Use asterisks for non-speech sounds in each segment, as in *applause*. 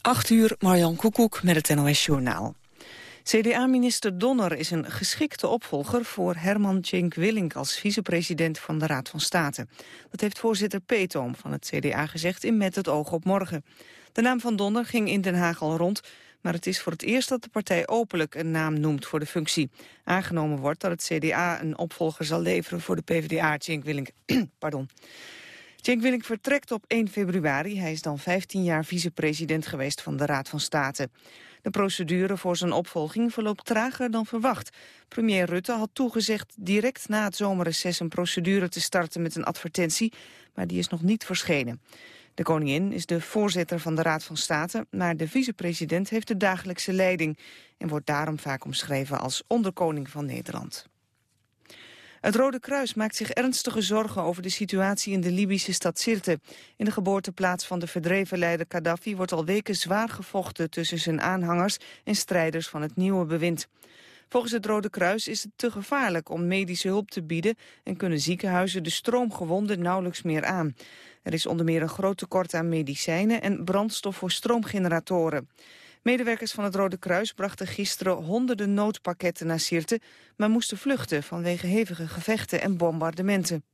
8 uur, Marjan Koekoek met het NOS Journaal. CDA-minister Donner is een geschikte opvolger voor Herman Tjenk Willink als vicepresident van de Raad van State. Dat heeft voorzitter Peetoom van het CDA gezegd in Met het oog op morgen. De naam van Donner ging in Den Haag al rond, maar het is voor het eerst dat de partij openlijk een naam noemt voor de functie. Aangenomen wordt dat het CDA een opvolger zal leveren voor de PvdA Tjenk Willink. *clears throat* Pardon. Cenk Willink vertrekt op 1 februari. Hij is dan 15 jaar vicepresident geweest van de Raad van State. De procedure voor zijn opvolging verloopt trager dan verwacht. Premier Rutte had toegezegd direct na het zomerreces een procedure te starten met een advertentie, maar die is nog niet verschenen. De koningin is de voorzitter van de Raad van State, maar de vicepresident heeft de dagelijkse leiding en wordt daarom vaak omschreven als onderkoning van Nederland. Het Rode Kruis maakt zich ernstige zorgen over de situatie in de Libische stad Sirte. In de geboorteplaats van de verdreven leider Gaddafi wordt al weken zwaar gevochten tussen zijn aanhangers en strijders van het nieuwe bewind. Volgens het Rode Kruis is het te gevaarlijk om medische hulp te bieden en kunnen ziekenhuizen de stroomgewonden nauwelijks meer aan. Er is onder meer een groot tekort aan medicijnen en brandstof voor stroomgeneratoren. Medewerkers van het Rode Kruis brachten gisteren honderden noodpakketten naar Sirte, maar moesten vluchten vanwege hevige gevechten en bombardementen.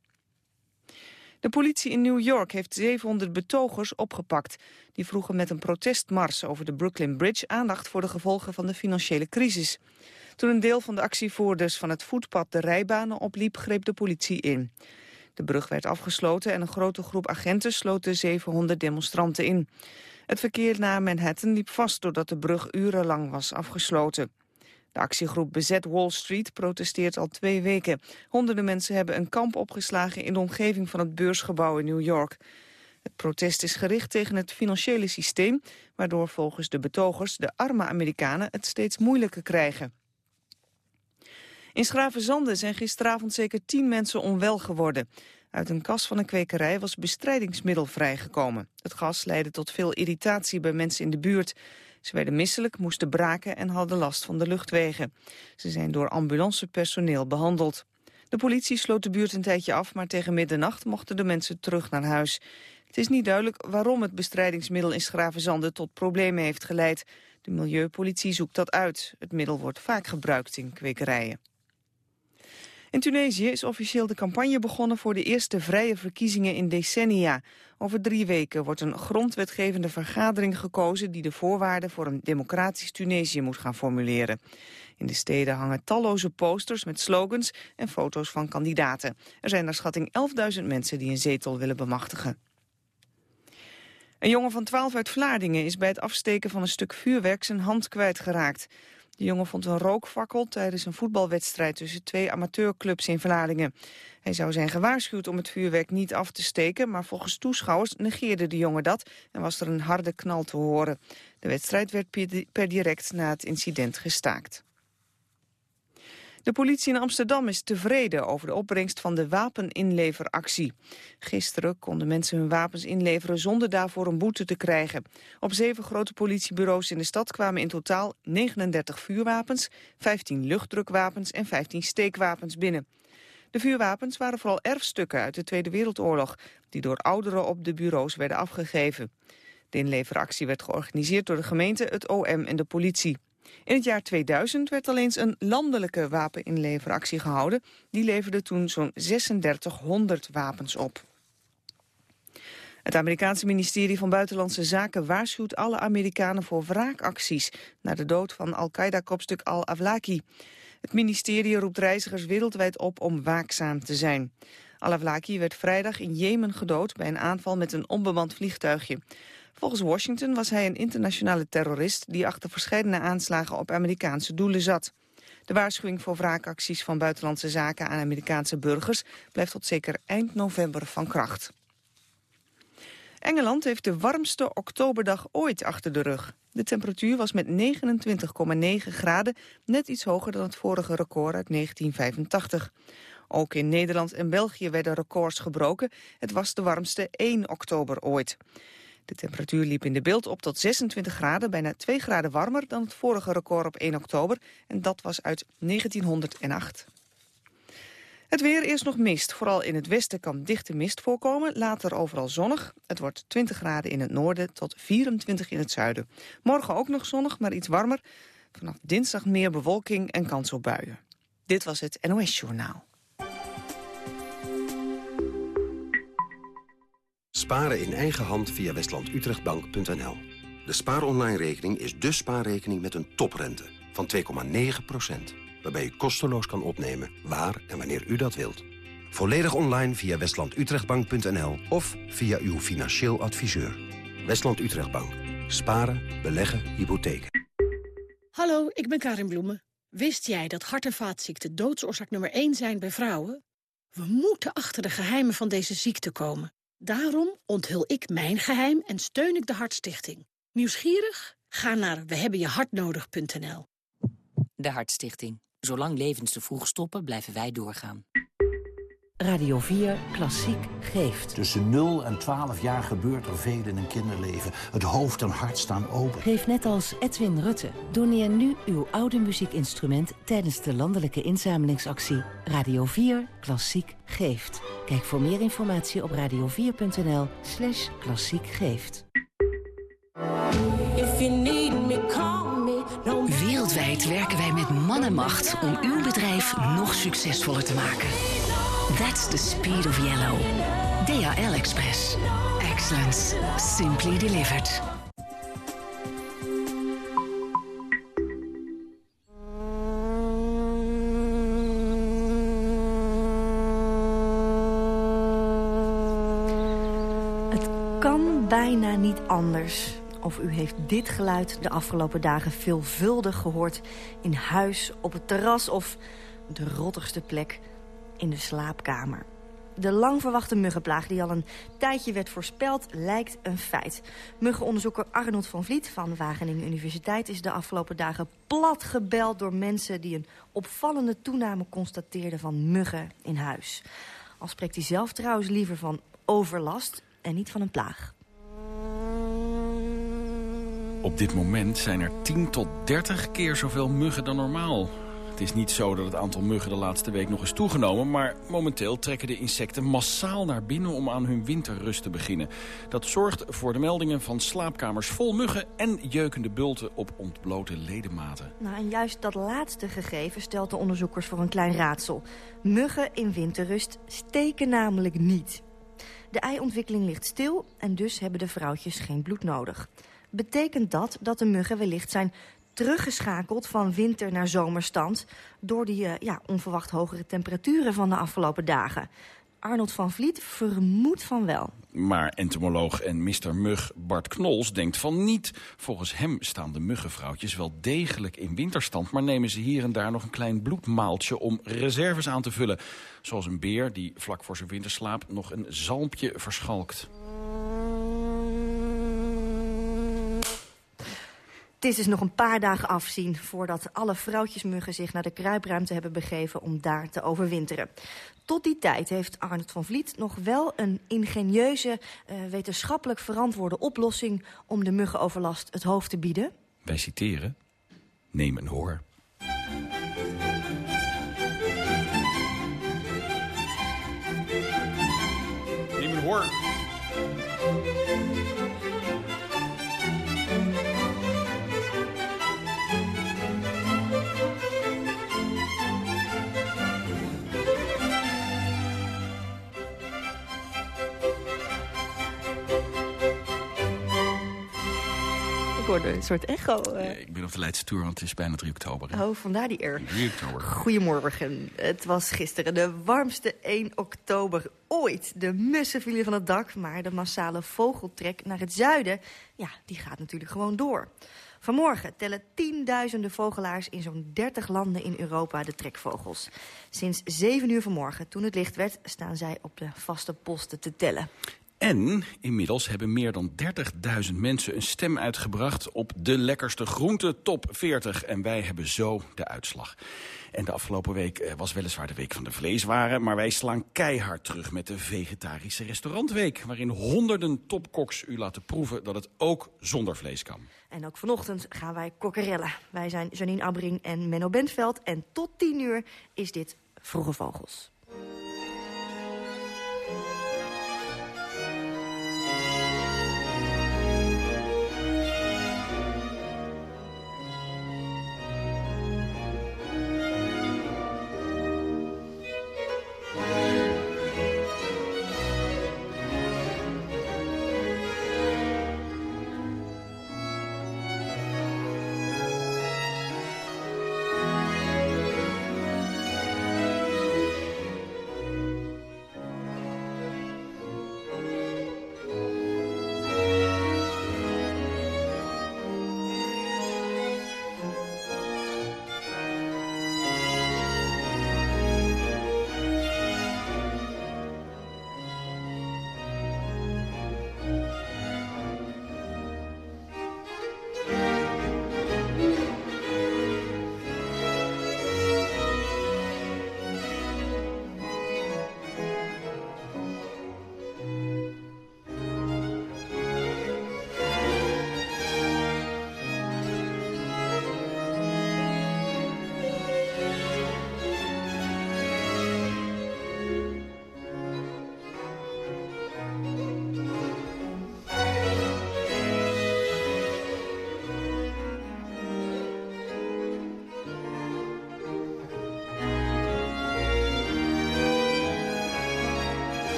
De politie in New York heeft 700 betogers opgepakt. Die vroegen met een protestmars over de Brooklyn Bridge aandacht voor de gevolgen van de financiële crisis. Toen een deel van de actievoerders van het voetpad de rijbanen opliep, greep de politie in. De brug werd afgesloten en een grote groep agenten sloot de 700 demonstranten in. Het verkeer naar Manhattan liep vast doordat de brug urenlang was afgesloten. De actiegroep Bezet Wall Street protesteert al twee weken. Honderden mensen hebben een kamp opgeslagen in de omgeving van het beursgebouw in New York. Het protest is gericht tegen het financiële systeem... waardoor volgens de betogers de arme Amerikanen het steeds moeilijker krijgen. In Schravenzande zijn gisteravond zeker tien mensen onwel geworden. Uit een kas van een kwekerij was bestrijdingsmiddel vrijgekomen. Het gas leidde tot veel irritatie bij mensen in de buurt. Ze werden misselijk, moesten braken en hadden last van de luchtwegen. Ze zijn door ambulancepersoneel behandeld. De politie sloot de buurt een tijdje af, maar tegen middernacht mochten de mensen terug naar huis. Het is niet duidelijk waarom het bestrijdingsmiddel in Schravenzande tot problemen heeft geleid. De milieupolitie zoekt dat uit. Het middel wordt vaak gebruikt in kwekerijen. In Tunesië is officieel de campagne begonnen voor de eerste vrije verkiezingen in decennia. Over drie weken wordt een grondwetgevende vergadering gekozen die de voorwaarden voor een democratisch Tunesië moet gaan formuleren. In de steden hangen talloze posters met slogans en foto's van kandidaten. Er zijn naar schatting 11.000 mensen die een zetel willen bemachtigen. Een jongen van 12 uit Vlaardingen is bij het afsteken van een stuk vuurwerk zijn hand kwijtgeraakt. De jongen vond een rookfakkel tijdens een voetbalwedstrijd tussen twee amateurclubs in Vlaardingen. Hij zou zijn gewaarschuwd om het vuurwerk niet af te steken, maar volgens toeschouwers negeerde de jongen dat en was er een harde knal te horen. De wedstrijd werd per direct na het incident gestaakt. De politie in Amsterdam is tevreden over de opbrengst van de wapeninleveractie. Gisteren konden mensen hun wapens inleveren zonder daarvoor een boete te krijgen. Op zeven grote politiebureaus in de stad kwamen in totaal 39 vuurwapens, 15 luchtdrukwapens en 15 steekwapens binnen. De vuurwapens waren vooral erfstukken uit de Tweede Wereldoorlog... die door ouderen op de bureaus werden afgegeven. De inleveractie werd georganiseerd door de gemeente, het OM en de politie. In het jaar 2000 werd al eens een landelijke wapeninleveractie gehouden. Die leverde toen zo'n 3600 wapens op. Het Amerikaanse ministerie van Buitenlandse Zaken waarschuwt alle Amerikanen voor wraakacties na de dood van Al-Qaeda-kopstuk Al-Awlaki. Het ministerie roept reizigers wereldwijd op om waakzaam te zijn. Al-Awlaki werd vrijdag in Jemen gedood bij een aanval met een onbemand vliegtuigje. Volgens Washington was hij een internationale terrorist... die achter verschillende aanslagen op Amerikaanse doelen zat. De waarschuwing voor wraakacties van buitenlandse zaken aan Amerikaanse burgers... blijft tot zeker eind november van kracht. Engeland heeft de warmste oktoberdag ooit achter de rug. De temperatuur was met 29,9 graden net iets hoger dan het vorige record uit 1985. Ook in Nederland en België werden records gebroken. Het was de warmste 1 oktober ooit. De temperatuur liep in de beeld op tot 26 graden, bijna 2 graden warmer dan het vorige record op 1 oktober. En dat was uit 1908. Het weer eerst nog mist. Vooral in het westen kan dichte mist voorkomen. Later overal zonnig. Het wordt 20 graden in het noorden tot 24 in het zuiden. Morgen ook nog zonnig, maar iets warmer. Vanaf dinsdag meer bewolking en kans op buien. Dit was het NOS Journaal. Sparen in eigen hand via westlandutrechtbank.nl. De spaaronline-rekening is de spaarrekening met een toprente van 2,9% waarbij u kosteloos kan opnemen waar en wanneer u dat wilt. Volledig online via westlandutrechtbank.nl of via uw financieel adviseur. Westland Utrechtbank. Sparen, beleggen, hypotheken. Hallo, ik ben Karin Bloemen. Wist jij dat hart- en vaatziekten doodsoorzaak nummer 1 zijn bij vrouwen? We moeten achter de geheimen van deze ziekte komen. Daarom onthul ik mijn geheim en steun ik de Hartstichting. Nieuwsgierig? Ga naar wehebbenjehartnodig.nl. De Hartstichting. Zolang levens te vroeg stoppen, blijven wij doorgaan. Radio 4 Klassiek geeft. Tussen 0 en 12 jaar gebeurt er veel in een kinderleven. Het hoofd en hart staan open. Geef net als Edwin Rutte. Doneer nu uw oude muziekinstrument tijdens de landelijke inzamelingsactie Radio 4 Klassiek geeft. Kijk voor meer informatie op radio4.nl slash klassiek geeft. Wereldwijd werken wij met man en macht om uw bedrijf nog succesvoller te maken. That's the speed of yellow. DHL Express. Excellence. Simply delivered. Het kan bijna niet anders. Of u heeft dit geluid de afgelopen dagen veelvuldig gehoord... in huis, op het terras of de rottigste plek in de slaapkamer. De lang verwachte muggenplaag die al een tijdje werd voorspeld lijkt een feit. Muggenonderzoeker Arnold van Vliet van Wageningen Universiteit... is de afgelopen dagen plat gebeld door mensen... die een opvallende toename constateerden van muggen in huis. Al spreekt hij zelf trouwens liever van overlast en niet van een plaag. Op dit moment zijn er 10 tot 30 keer zoveel muggen dan normaal. Het is niet zo dat het aantal muggen de laatste week nog is toegenomen... maar momenteel trekken de insecten massaal naar binnen om aan hun winterrust te beginnen. Dat zorgt voor de meldingen van slaapkamers vol muggen... en jeukende bulten op ontblote ledematen. Nou, en juist dat laatste gegeven stelt de onderzoekers voor een klein raadsel. Muggen in winterrust steken namelijk niet. De eiontwikkeling ligt stil en dus hebben de vrouwtjes geen bloed nodig. Betekent dat dat de muggen wellicht zijn teruggeschakeld van winter naar zomerstand... door die uh, ja, onverwacht hogere temperaturen van de afgelopen dagen. Arnold van Vliet vermoedt van wel. Maar entomoloog en Mr. Mug Bart Knols denkt van niet. Volgens hem staan de muggenvrouwtjes wel degelijk in winterstand... maar nemen ze hier en daar nog een klein bloedmaaltje om reserves aan te vullen. Zoals een beer die vlak voor zijn winterslaap nog een zalmpje verschalkt. Het is dus nog een paar dagen afzien voordat alle vrouwtjesmuggen zich naar de kruipruimte hebben begeven om daar te overwinteren. Tot die tijd heeft Arnold van Vliet nog wel een ingenieuze, uh, wetenschappelijk verantwoorde oplossing om de muggenoverlast het hoofd te bieden. Wij citeren, neem een hoor. Neem een hoor. Hoorde een soort echo. Uh. Ja, ik ben op de Leidse Tour, want het is bijna 3 oktober. Hè? Oh, vandaar die er. 3 oktober. Goedemorgen. Het was gisteren de warmste 1 oktober ooit. De mussen vielen van het dak, maar de massale vogeltrek naar het zuiden... ja, die gaat natuurlijk gewoon door. Vanmorgen tellen tienduizenden vogelaars in zo'n 30 landen in Europa de trekvogels. Sinds 7 uur vanmorgen, toen het licht werd, staan zij op de vaste posten te tellen. En inmiddels hebben meer dan 30.000 mensen een stem uitgebracht op de lekkerste groente top 40. En wij hebben zo de uitslag. En de afgelopen week was weliswaar de week van de vleeswaren... maar wij slaan keihard terug met de vegetarische restaurantweek... waarin honderden topkoks u laten proeven dat het ook zonder vlees kan. En ook vanochtend gaan wij kokkerellen. Wij zijn Janine Abbring en Menno Bentveld. En tot 10 uur is dit Vroege Vogels.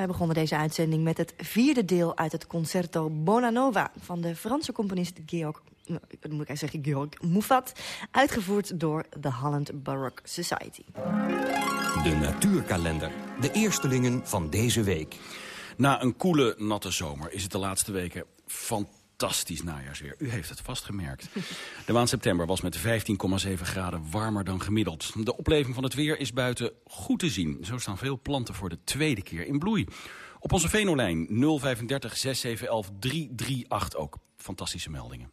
Wij begonnen deze uitzending met het vierde deel uit het concerto Bonanova... van de Franse componist Georg, eh, moet ik zeggen, Georg Moufat... uitgevoerd door de Holland Baroque Society. De natuurkalender. De eerstelingen van deze week. Na een koele, natte zomer is het de laatste weken fantastisch najaarsweer. U heeft het vastgemerkt. *laughs* De maand september was met 15,7 graden warmer dan gemiddeld. De opleving van het weer is buiten goed te zien. Zo staan veel planten voor de tweede keer in bloei. Op onze Venolijn 035 6711 338 ook. Fantastische meldingen.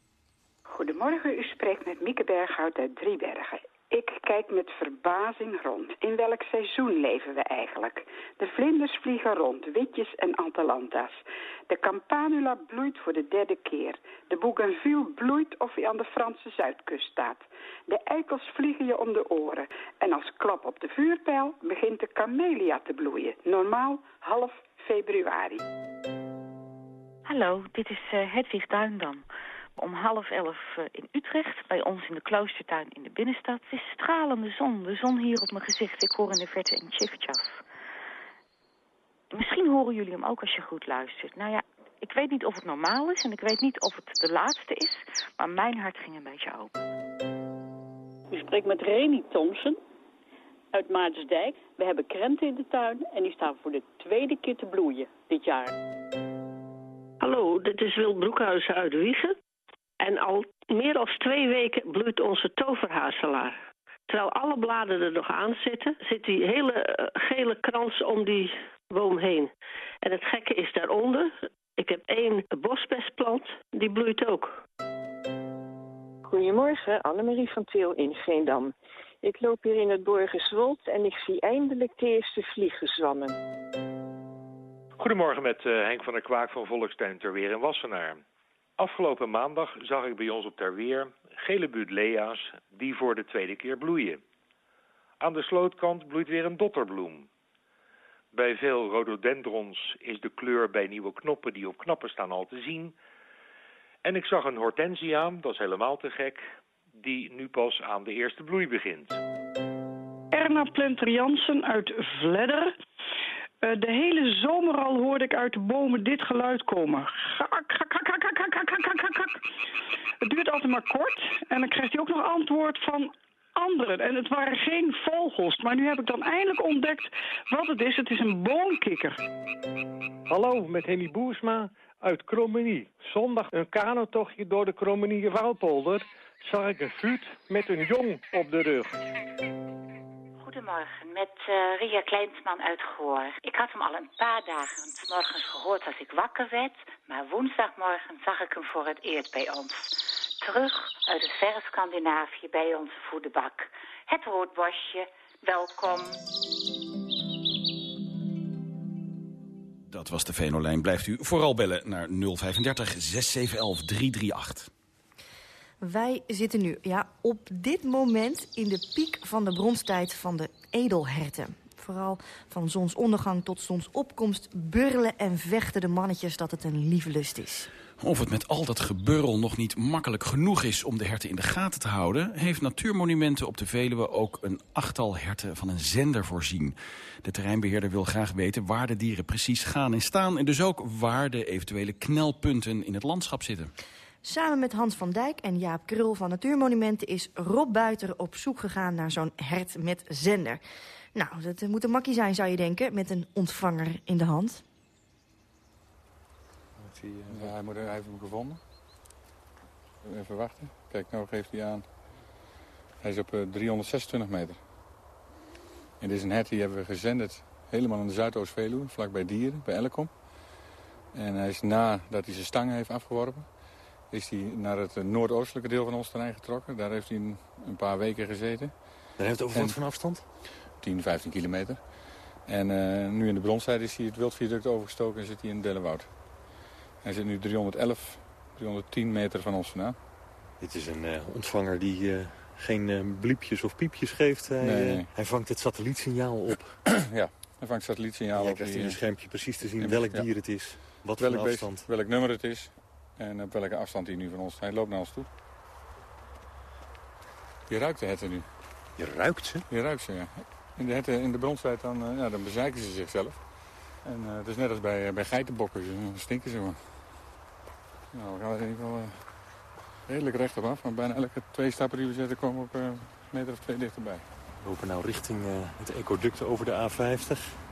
Goedemorgen, u spreekt met Mieke Berghout uit Driebergen. Ik kijk met verbazing rond. In welk seizoen leven we eigenlijk? De vlinders vliegen rond, witjes en atalanta's. De campanula bloeit voor de derde keer. De bougainville bloeit of hij aan de Franse zuidkust staat. De eikels vliegen je om de oren. En als klap op de vuurpijl begint de camellia te bloeien. Normaal half februari. Hallo, dit is uh, Hedwig Duindam om half elf eh, in Utrecht, bij ons in de kloostertuin in de binnenstad. Het is stralende zon, de zon hier op mijn gezicht. Ik hoor in de verte een tjifjaf. Misschien horen jullie hem ook als je goed luistert. Nou ja, ik weet niet of het normaal is en ik weet niet of het de laatste is, maar mijn hart ging een beetje open. U spreekt met Reni Thompson uit Maartensdijk. We hebben krenten in de tuin en die staan voor de tweede keer te bloeien dit jaar. Hallo, dit is Wil Broekhuizen uit Wiegen. En al meer dan twee weken bloeit onze toverhazelaar. Terwijl alle bladen er nog aan zitten, zit die hele eh, gele krans om die boom heen. En het gekke is daaronder, ik heb één bosbesplant, die bloeit ook. Goedemorgen, Annemarie van Til in Veendam. Ik loop hier in het Borgenswold en ik zie eindelijk de eerste vlieggezwammen. Goedemorgen met uh, Henk van der Kwaak van Volkstuin ter Weer in Wassenaar. Afgelopen maandag zag ik bij ons op Terweer gele buutlea's die voor de tweede keer bloeien. Aan de slootkant bloeit weer een dotterbloem. Bij veel rhododendrons is de kleur bij nieuwe knoppen die op knappen staan al te zien. En ik zag een hortensia, dat is helemaal te gek, die nu pas aan de eerste bloei begint. Erna Plenter Jansen uit Vledder uh, de hele zomer al hoorde ik uit de bomen dit geluid komen. Gak, gak, gak, Het duurt altijd maar kort. En dan krijgt hij ook nog antwoord van anderen. En het waren geen vogels. Maar nu heb ik dan eindelijk ontdekt wat het is. Het is een boomkikker. Hallo, met Henny Boersma uit Krommenie. Zondag een kanotochtje door de Krommenie Waalpolder. Zag ik een vuut met een jong op de rug. Goedemorgen, met uh, Ria Kleinsman uit Goor. Ik had hem al een paar dagen s morgens gehoord als ik wakker werd, maar woensdagmorgen zag ik hem voor het eerst bij ons. Terug uit het verre Scandinavië bij onze voederbak. Het roodbosje, welkom. Dat was de Venolijn. Blijft u vooral bellen naar 035 6711 338. Wij zitten nu ja, op dit moment in de piek van de bronstijd van de edelherten. Vooral van zonsondergang tot zonsopkomst burlen en vechten de mannetjes dat het een lieve lust is. Of het met al dat geburrel nog niet makkelijk genoeg is om de herten in de gaten te houden... heeft Natuurmonumenten op de Veluwe ook een achttal herten van een zender voorzien. De terreinbeheerder wil graag weten waar de dieren precies gaan en staan... en dus ook waar de eventuele knelpunten in het landschap zitten. Samen met Hans van Dijk en Jaap Krul van Natuurmonumenten... is Rob Buiter op zoek gegaan naar zo'n hert met zender. Nou, dat moet een makkie zijn, zou je denken, met een ontvanger in de hand. Ja, hij, moet, hij heeft hem gevonden. Even wachten. Kijk, nou geeft hij aan. Hij is op 326 meter. En dit is een hert die hebben we gezenderd helemaal in de Zuidoost-Veluwe, vlakbij Dieren, bij Elkom. En hij is nadat hij zijn stangen heeft afgeworpen, is hij naar het noordoostelijke deel van ons terrein getrokken. Daar heeft hij een, paar weken gezeten. Daar heeft over wat van afstand? 10, 15 kilometer. En uh, nu in de bronstijd is hij het wildviaduct overgestoken en zit hij in Dellewoud. Hij zit nu 311, 310 meter van ons vandaan. Dit is een uh, ontvanger die uh, geen bliepjes of piepjes geeft. Hij, nee, hij vangt het satellietsignaal op. *clears throat* ja, hij vangt satellietsignaal op. Je krijgt in een schermpje precies te zien welk dier het is. Wat welk voor afstand. Beest, welk nummer het is. En op welke afstand hij nu van ons... Hij loopt naar ons toe. Je ruikt de herten nu. Je ruikt ze? Je ruikt ze, ja. In de, herten, in de bronstijd dan, uh, ja, dan bezeiken ze zichzelf. En uh, het is net als bij, bij geitenbokken, ze stinken ze maar. Nou, we gaan er in ieder geval redelijk recht op af. Maar bijna elke twee stappen die we zetten komen we op een meter of twee dichterbij. We lopen nou richting het ecoduct over de A50.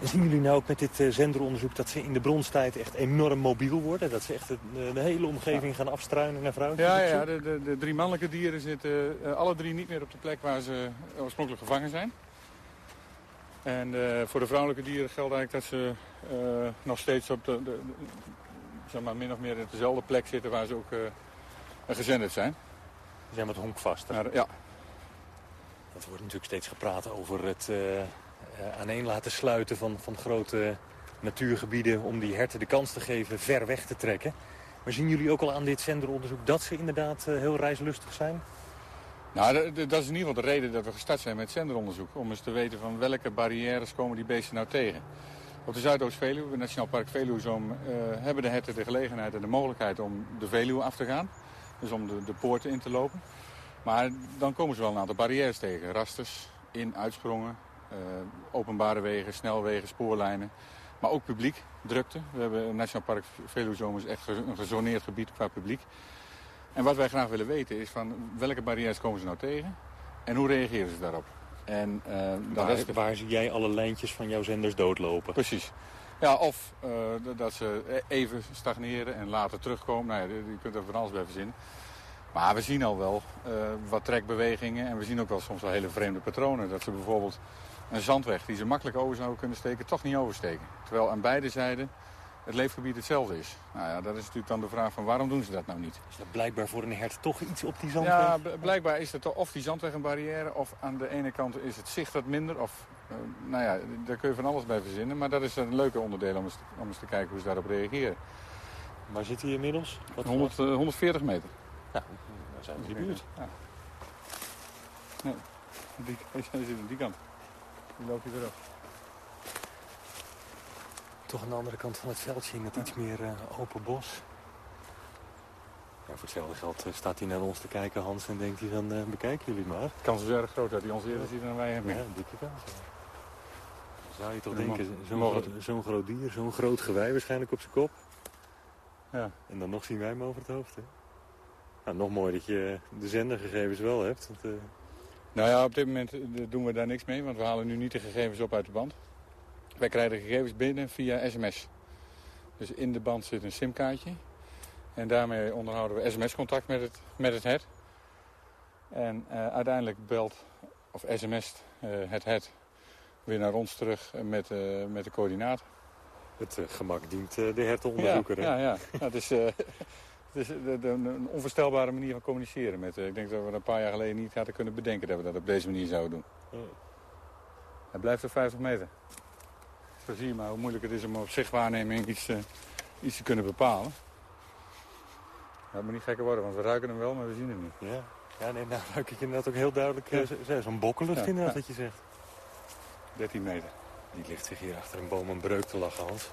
En zien jullie nou ook met dit zenderonderzoek dat ze in de bronstijd echt enorm mobiel worden? Dat ze echt de, de hele omgeving gaan afstruinen naar vrouwen? Ja, ja de, de, de, drie mannelijke dieren zitten uh, alle drie niet meer op de plek waar ze oorspronkelijk gevangen zijn. En uh, voor de vrouwelijke dieren geldt eigenlijk dat ze nog steeds op de, zeg maar min of meer op dezelfde plek zitten waar ze ook gezenderd zijn. Die zijn wat honkvaster. Maar, ja. Dat wordt natuurlijk steeds gepraat over het aaneen laten sluiten van, van grote natuurgebieden... om die herten de kans te geven ver weg te trekken. Maar zien jullie ook al aan dit zenderonderzoek dat ze inderdaad uh, heel reislustig zijn? Nou, dat is in ieder geval de reden dat we gestart zijn met zenderonderzoek. Om eens te weten van welke barrières komen die beesten nou tegen. Op de Zuidoost-Veluwe, het Nationaal Park Veluwezoom, uh, hebben de herten de gelegenheid en de mogelijkheid om de Veluwe af te gaan. Dus om de, de poorten in te lopen. Maar dan komen ze wel een aantal barrières tegen. Rasters, in, uitsprongen, openbare wegen, snelwegen, spoorlijnen. Maar ook publiek, drukte. We hebben Nationaal Park Veluwezoom is echt een gezoneerd gebied qua publiek. En wat wij graag willen weten is van welke barrières komen ze nou tegen en hoe reageren ze daarop. En, uh, waar, de... waar zie jij alle lijntjes van jouw zenders doodlopen? Precies. Ja, of uh, dat ze even stagneren en later terugkomen. Nou ja, je kunt er van alles bij verzinnen. Maar we zien al wel uh, wat trekbewegingen en we zien ook wel soms wel hele vreemde patronen. Dat ze bijvoorbeeld een zandweg die ze makkelijk over zouden kunnen steken, toch niet oversteken. Terwijl aan beide zijden het leefgebied hetzelfde is. Nou ja, dat is natuurlijk dan de vraag van waarom doen ze dat nou niet? Is dat blijkbaar voor een hert toch iets op die zandweg? Ja, blijkbaar is het of die zandweg een barrière... of aan de ene kant is het zicht wat minder. Of, uh, nou ja, daar kun je van alles bij verzinnen. Maar dat is een leuke onderdeel om eens, om eens te kijken hoe ze daarop reageren. Waar zit hij inmiddels? Wat 100, uh, 140 meter. Ja, daar zijn we in de buurt. Ja. Nee, die, *laughs* hij zit aan die kant. Die loopt hier weer af. Toch aan de andere kant van het veldje in het iets meer uh, open bos. Ja, voor hetzelfde geld uh, staat hij naar ons te kijken, Hans, en denkt hij van, uh, bekijken jullie maar. De kans is erg groot dat hij ons eerder ziet dan wij hem. Ja, dikke kans. Zou je toch denken, zo'n groot, zo groot dier, zo'n groot gewei waarschijnlijk op zijn kop. Ja. En dan nog zien wij hem over het hoofd, hè? Nou, nog mooi dat je de zendergegevens wel hebt. Want, nou ja, op dit moment doen we daar niks mee, want we halen nu niet de gegevens op uit de band. Wij krijgen de gegevens binnen via sms. Dus in de band zit een simkaartje. En daarmee onderhouden we sms-contact met het, met het hert. En uh, uiteindelijk belt, of sms't uh, het hert weer naar ons terug met, uh, met de coördinaat. Het gemak dient de hertenonderzoeker. Ja, ja, ja. het is, *laughs* het is de, een onvoorstelbare manier van communiceren. Met, ik denk dat we dat een paar jaar geleden niet hadden kunnen bedenken dat we dat op deze manier zouden doen. Hij blijft op 50 meter. Zo zie je maar hoe moeilijk het is om op zichtwaarneming iets, uh, iets te kunnen bepalen. Dat moet niet gekker worden, want we ruiken hem wel, maar we zien hem niet. Ja, ja nee, nou ruik ik inderdaad ook heel duidelijk ja. zo'n bokkenlucht ja, inderdaad, ja. wat je zegt. 13 meter. Die ligt zich hier achter een boom een breuk te lachen, Hans.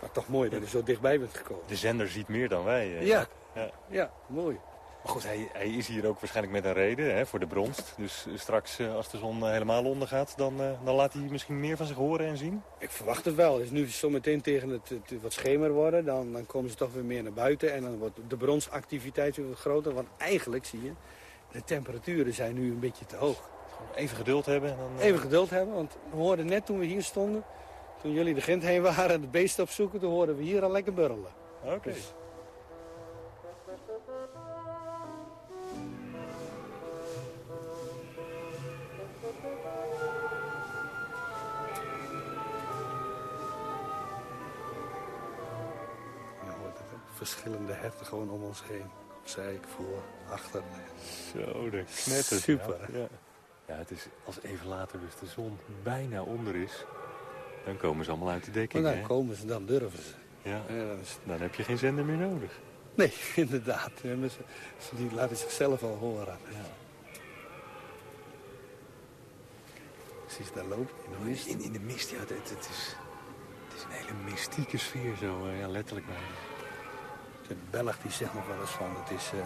Maar toch mooi dat je zo dichtbij bent gekomen. De zender ziet meer dan wij. Uh, ja. ja, ja, mooi. Maar goed, hij, hij, is hier ook waarschijnlijk met een reden, hè, voor de bronst. Dus straks, als de zon helemaal ondergaat, dan, dan laat hij misschien meer van zich horen en zien? Ik verwacht het wel. Dus nu zometeen tegen het, het, wat schemer worden, dan, dan komen ze toch weer meer naar buiten. En dan wordt de bronsactiviteit weer wat groter. Want eigenlijk zie je, de temperaturen zijn nu een beetje te hoog. Even geduld hebben. En dan. Even geduld hebben, want we hoorden net toen we hier stonden... toen jullie de Gent heen waren en de beesten opzoeken... toen hoorden we hier al lekker burrelen. Oké. Okay. Dus... verschillende herten gewoon om ons heen. Zij, voor, achter. Zo, de knetter. Super. Ja. ja, het is als even later dus de zon bijna onder is, dan komen ze allemaal uit de dekking. Maar dan hè? komen ze, dan durven ze. Ja, ja dan, is... dan, heb je geen zender meer nodig. Nee, *laughs* inderdaad. Ze, die laten zichzelf al horen. Ja. Precies, daar lopen in de mist. In, in de mist, ja. Het, het, is, het is een hele mystieke sfeer zo, ja, letterlijk maar. De Belg die zegt nog wel eens van, het is, uh,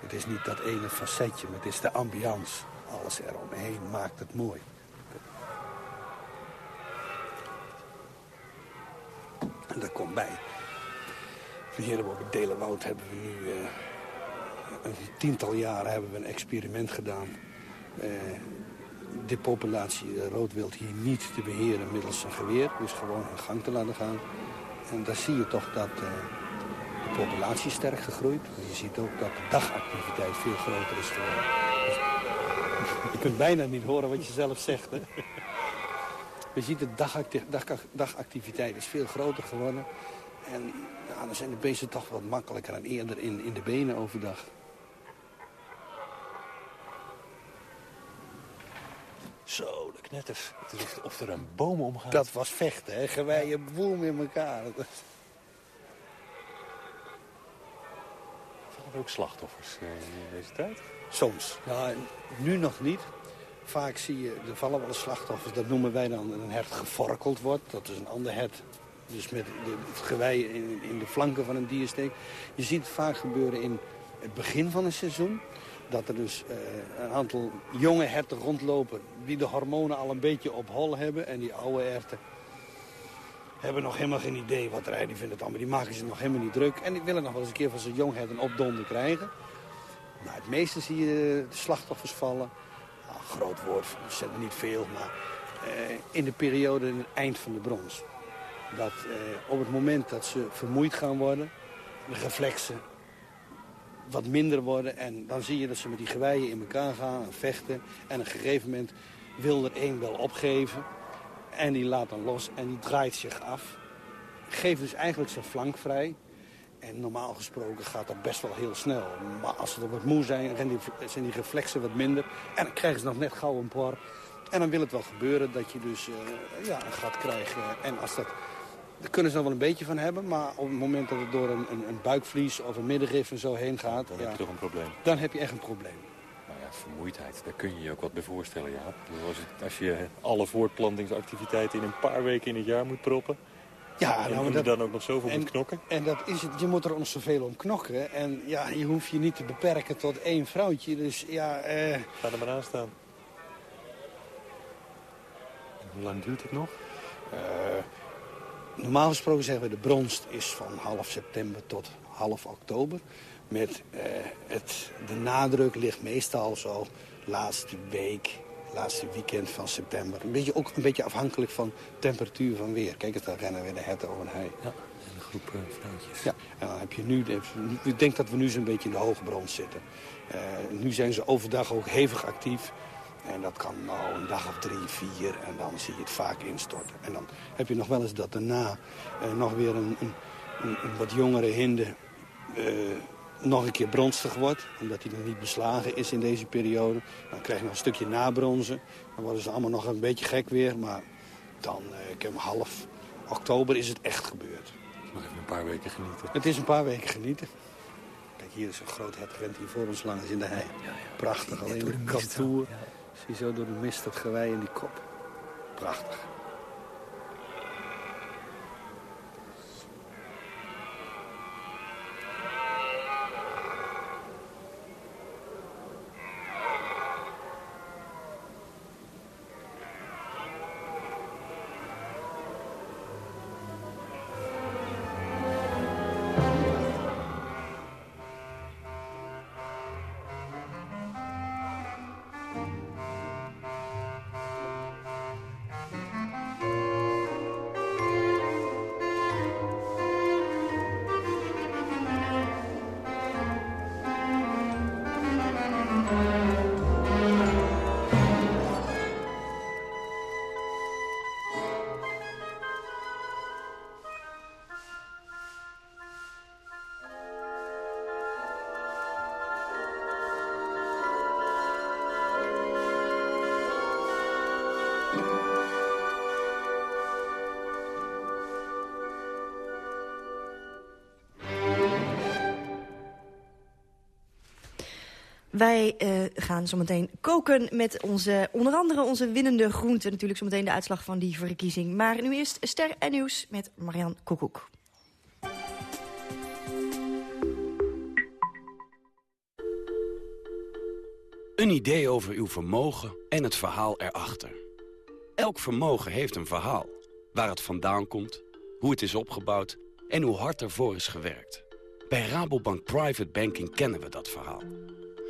het is niet dat ene facetje, maar het is de ambiance. alles eromheen maakt het mooi. En dat komt bij. Hier op het Delenwoud hebben we nu... eh, een tiental jaren hebben we een experiment gedaan. Eh, de populatie eh, roodwild hier niet te beheren middels een geweer. Dus gewoon hun gang te laten gaan. En dan zie je toch dat de populatie sterk gegroeid. Je ziet ook dat de dagactiviteit veel groter is geworden. Dus je kunt bijna niet horen wat je zelf zegt. Hè? Je ziet de dagacti- dag- dagactiviteit is veel groter geworden. En ja, dan zijn de beesten toch wat makkelijker en eerder in, in de benen overdag. Zo, de knetters. Het is of, of er een boom omgaat. Dat was vechten, hè? Geweien boem in elkaar. Dat Vallen er ook slachtoffers eh, in deze tijd? Soms. Ja, nu nog niet. Vaak zie je, er vallen wel slachtoffers. Dat noemen wij dan een hert gevorkeld wordt. Dat is een ander hert. Dus met de, het gewei in, in de flanken van een dier steekt. Je ziet het vaak gebeuren in het begin van een seizoen. Dat er dus eh, een aantal jonge herten rondlopen... die de hormonen al een beetje op hol hebben. En die oude herten hebben nog helemaal geen idee wat er is. Die vinden het allemaal, die maken zich nog helemaal niet druk. En die willen nog wel eens een keer van zo'n jong hert een opdonder krijgen. Maar het meeste zie je de slachtoffers vallen. Groot woord, zetten niet veel, maar eh, in de periode in het eind van de brons. Dat eh, op het moment dat ze vermoeid gaan worden, de reflexen wat minder worden. En dan zie je dat ze met die geweien in elkaar gaan en vechten. En op een gegeven moment wil er één wel opgeven. En die laat dan los en die draait zich af. Geeft dus eigenlijk zijn flank vrij. En normaal gesproken gaat dat best wel heel snel. Maar als ze er wat moe zijn, zijn die, zijn die reflexen wat minder. En dan krijgen ze nog net gauw een por. En dan wil het wel gebeuren dat je dus eh, ja, een gat krijgt. en als dat, daar kunnen ze nog wel een beetje van hebben. Maar op het moment dat het door een, een, een buikvlies of een middengif en zo heen gaat... Dan ja, heb je toch een probleem. dan heb je echt een probleem. Nou ja, vermoeidheid, daar kun je je ook wat bij voorstellen, ja. Als, het, als je alle voortplantingsactiviteiten in een paar weken in het jaar moet proppen... Ja, en, nou, en dat- er dan ook nog zoveel en- moet knokken... En dat is het, je moet er ons zoveel om knokken. En ja, je hoeft je niet te beperken tot één vrouwtje. Dus ja... eh, Ga er maar aan staan. Hoe lang duurt het nog? Eh, normaal gesproken zeggen we de bronst is van half september tot half oktober. Met eh, het, de nadruk ligt meestal zo laatste week, laatste weekend van september. Een beetje, ook een beetje afhankelijk van temperatuur van weer. Kijk eens, daar rennen weer de herten over een hei. Ja, en een groep eh, vrouwtjes. Ja, en dan heb je nu, ik denk dat we nu zo'n beetje in de hoge bronst zitten. Eh, nu zijn ze overdag ook hevig actief. En dat kan nou een dag of drie, vier en dan zie je het vaak instorten. En dan heb je nog wel eens dat daarna eh, nog weer een, een, een, een wat jongere hinde nog een keer bronstig wordt. Omdat hij nog niet beslagen is in deze periode. Dan krijg je nog een stukje nabronzen. Dan worden ze allemaal nog een beetje gek weer. Maar dan, eh, ik heb half oktober is het echt gebeurd. Nog even een paar weken genieten. Het is een paar weken genieten. Kijk, hier is een groot het rent hier voor ons langs in de hei. Prachtig, alleen de kantoor. Zie je zo door de mist dat gewei in die kop. Prachtig. Wij eh, gaan zometeen koken met onze, onder andere onze winnende groenten. Natuurlijk zometeen de uitslag van die verkiezing. Maar nu eerst Ster en Nieuws met Marian Koekoek. Een idee over uw vermogen en het verhaal erachter. Elk vermogen heeft een verhaal. Waar het vandaan komt, hoe het is opgebouwd en hoe hard ervoor is gewerkt. Bij Rabobank Private Banking kennen we dat verhaal.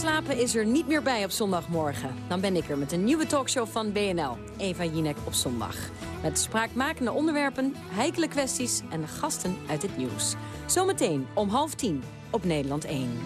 Uitslapen is er niet meer bij op zondagmorgen. Dan ben ik er met een nieuwe talkshow van BNL, Eva Jinek op zondag. Met spraakmakende onderwerpen, heikele kwesties en gasten uit het nieuws. Zometeen om half tien op Nederland 1.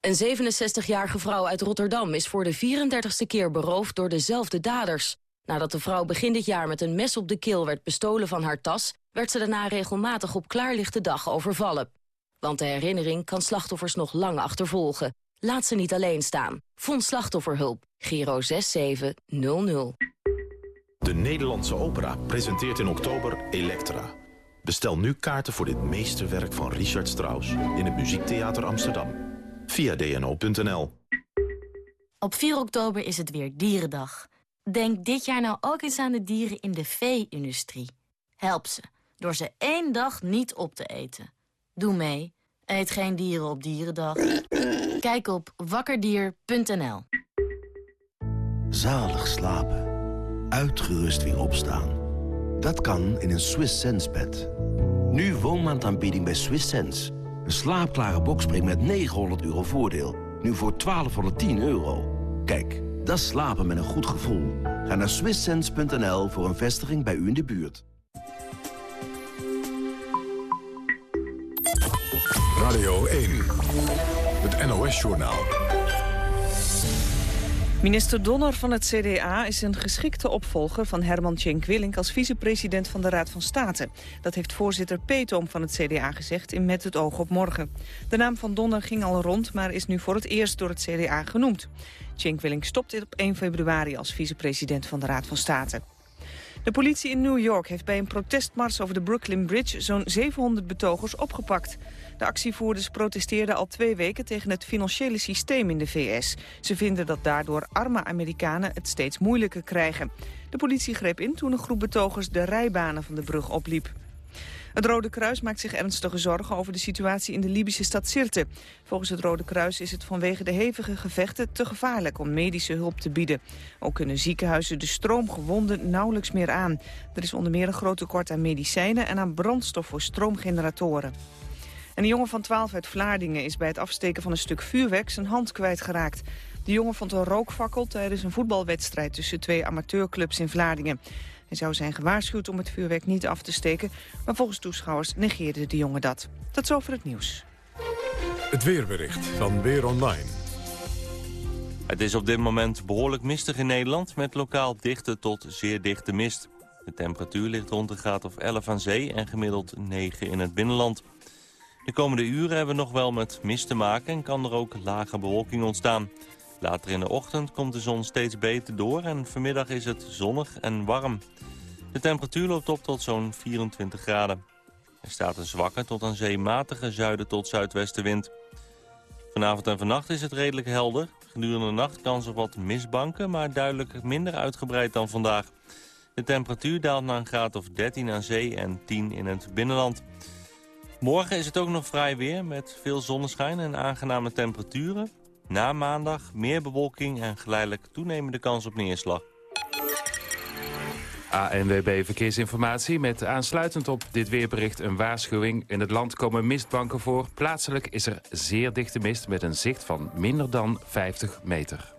Een 67-jarige vrouw uit Rotterdam is voor de 34ste keer beroofd door dezelfde daders. Nadat de vrouw begin dit jaar met een mes op de keel werd bestolen van haar tas... werd ze daarna regelmatig op klaarlichte dag overvallen. Want de herinnering kan slachtoffers nog lang achtervolgen. Laat ze niet alleen staan. Vond slachtofferhulp. Giro 6700. De Nederlandse Opera presenteert in oktober Elektra. Bestel nu kaarten voor dit meesterwerk van Richard Strauss... in het Muziektheater Amsterdam. Via dno.nl. Op 4 oktober is het weer Dierendag. Denk dit jaar nou ook eens aan de dieren in de vee-industrie. Help ze, door ze één dag niet op te eten. Doe mee. Eet geen dieren op Dierendag. Kijk op wakkerdier.nl. Zalig slapen. Uitgerust weer opstaan. Dat kan in een Swiss Sense bed. Nu woonmaandaanbieding bij Swiss Sense. Een slaapklare bokspring met 900 euro voordeel. Nu voor 1210 euro. Kijk, dat slapen met een goed gevoel. Ga naar swisssense.nl voor een vestiging bij u in de buurt. Radio 1. Het NOS-journaal. Minister Donner van het CDA is een geschikte opvolger van Herman Tjenk Willink als vicepresident van de Raad van State. Dat heeft voorzitter Peetoom van het CDA gezegd in Met het oog op morgen. De naam van Donner ging al rond, maar is nu voor het eerst door het CDA genoemd. Tjenk Willink stopt op 1 februari als vicepresident van de Raad van State. De politie in New York heeft bij een protestmars over de Brooklyn Bridge zo'n 700 betogers opgepakt. De actievoerders protesteerden al twee weken tegen het financiële systeem in de VS. Ze vinden dat daardoor arme Amerikanen het steeds moeilijker krijgen. De politie greep in toen een groep betogers de rijbanen van de brug opliep. Het Rode Kruis maakt zich ernstige zorgen over de situatie in de Libische stad Sirte. Volgens het Rode Kruis is het vanwege de hevige gevechten te gevaarlijk om medische hulp te bieden. Ook kunnen ziekenhuizen de stroomgewonden nauwelijks meer aan. Er is onder meer een groot tekort aan medicijnen en aan brandstof voor stroomgeneratoren. Een jongen van 12 uit Vlaardingen is bij het afsteken van een stuk vuurwerk zijn hand kwijtgeraakt. De jongen vond een rookfakkel tijdens een voetbalwedstrijd tussen twee amateurclubs in Vlaardingen. Hij zou zijn gewaarschuwd om het vuurwerk niet af te steken... maar volgens toeschouwers negeerde de jongen dat. Tot zover het nieuws. Het weerbericht van Weer Online. Het is op dit moment behoorlijk mistig in Nederland... met lokaal dichte tot zeer dichte mist. De temperatuur ligt rond een graad of 11 aan zee... en gemiddeld 9 in het binnenland. De komende uren hebben we nog wel met mist te maken... en kan er ook lage bewolking ontstaan... Later in de ochtend komt de zon steeds beter door en vanmiddag is het zonnig en warm. De temperatuur loopt op tot zo'n 24 graden. Er staat een zwakke tot een zeematige zuiden tot zuidwestenwind. Vanavond en vannacht is het redelijk helder. Gedurende de nacht kans op wat misbanken, maar duidelijk minder uitgebreid dan vandaag. De temperatuur daalt naar een graad of 13 aan zee en 10 in het binnenland. Morgen is het ook nog vrij weer met veel zonneschijn en aangename temperaturen. Na maandag meer bewolking en geleidelijk toenemende kans op neerslag. ANWB Verkeersinformatie met aansluitend op dit weerbericht een waarschuwing. In het land komen mistbanken voor. Plaatselijk is er zeer dichte mist met een zicht van minder dan 50 meter.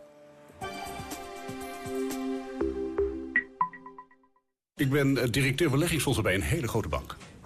Ik ben eh, directeur beleggingsfondsen bij een hele grote bank.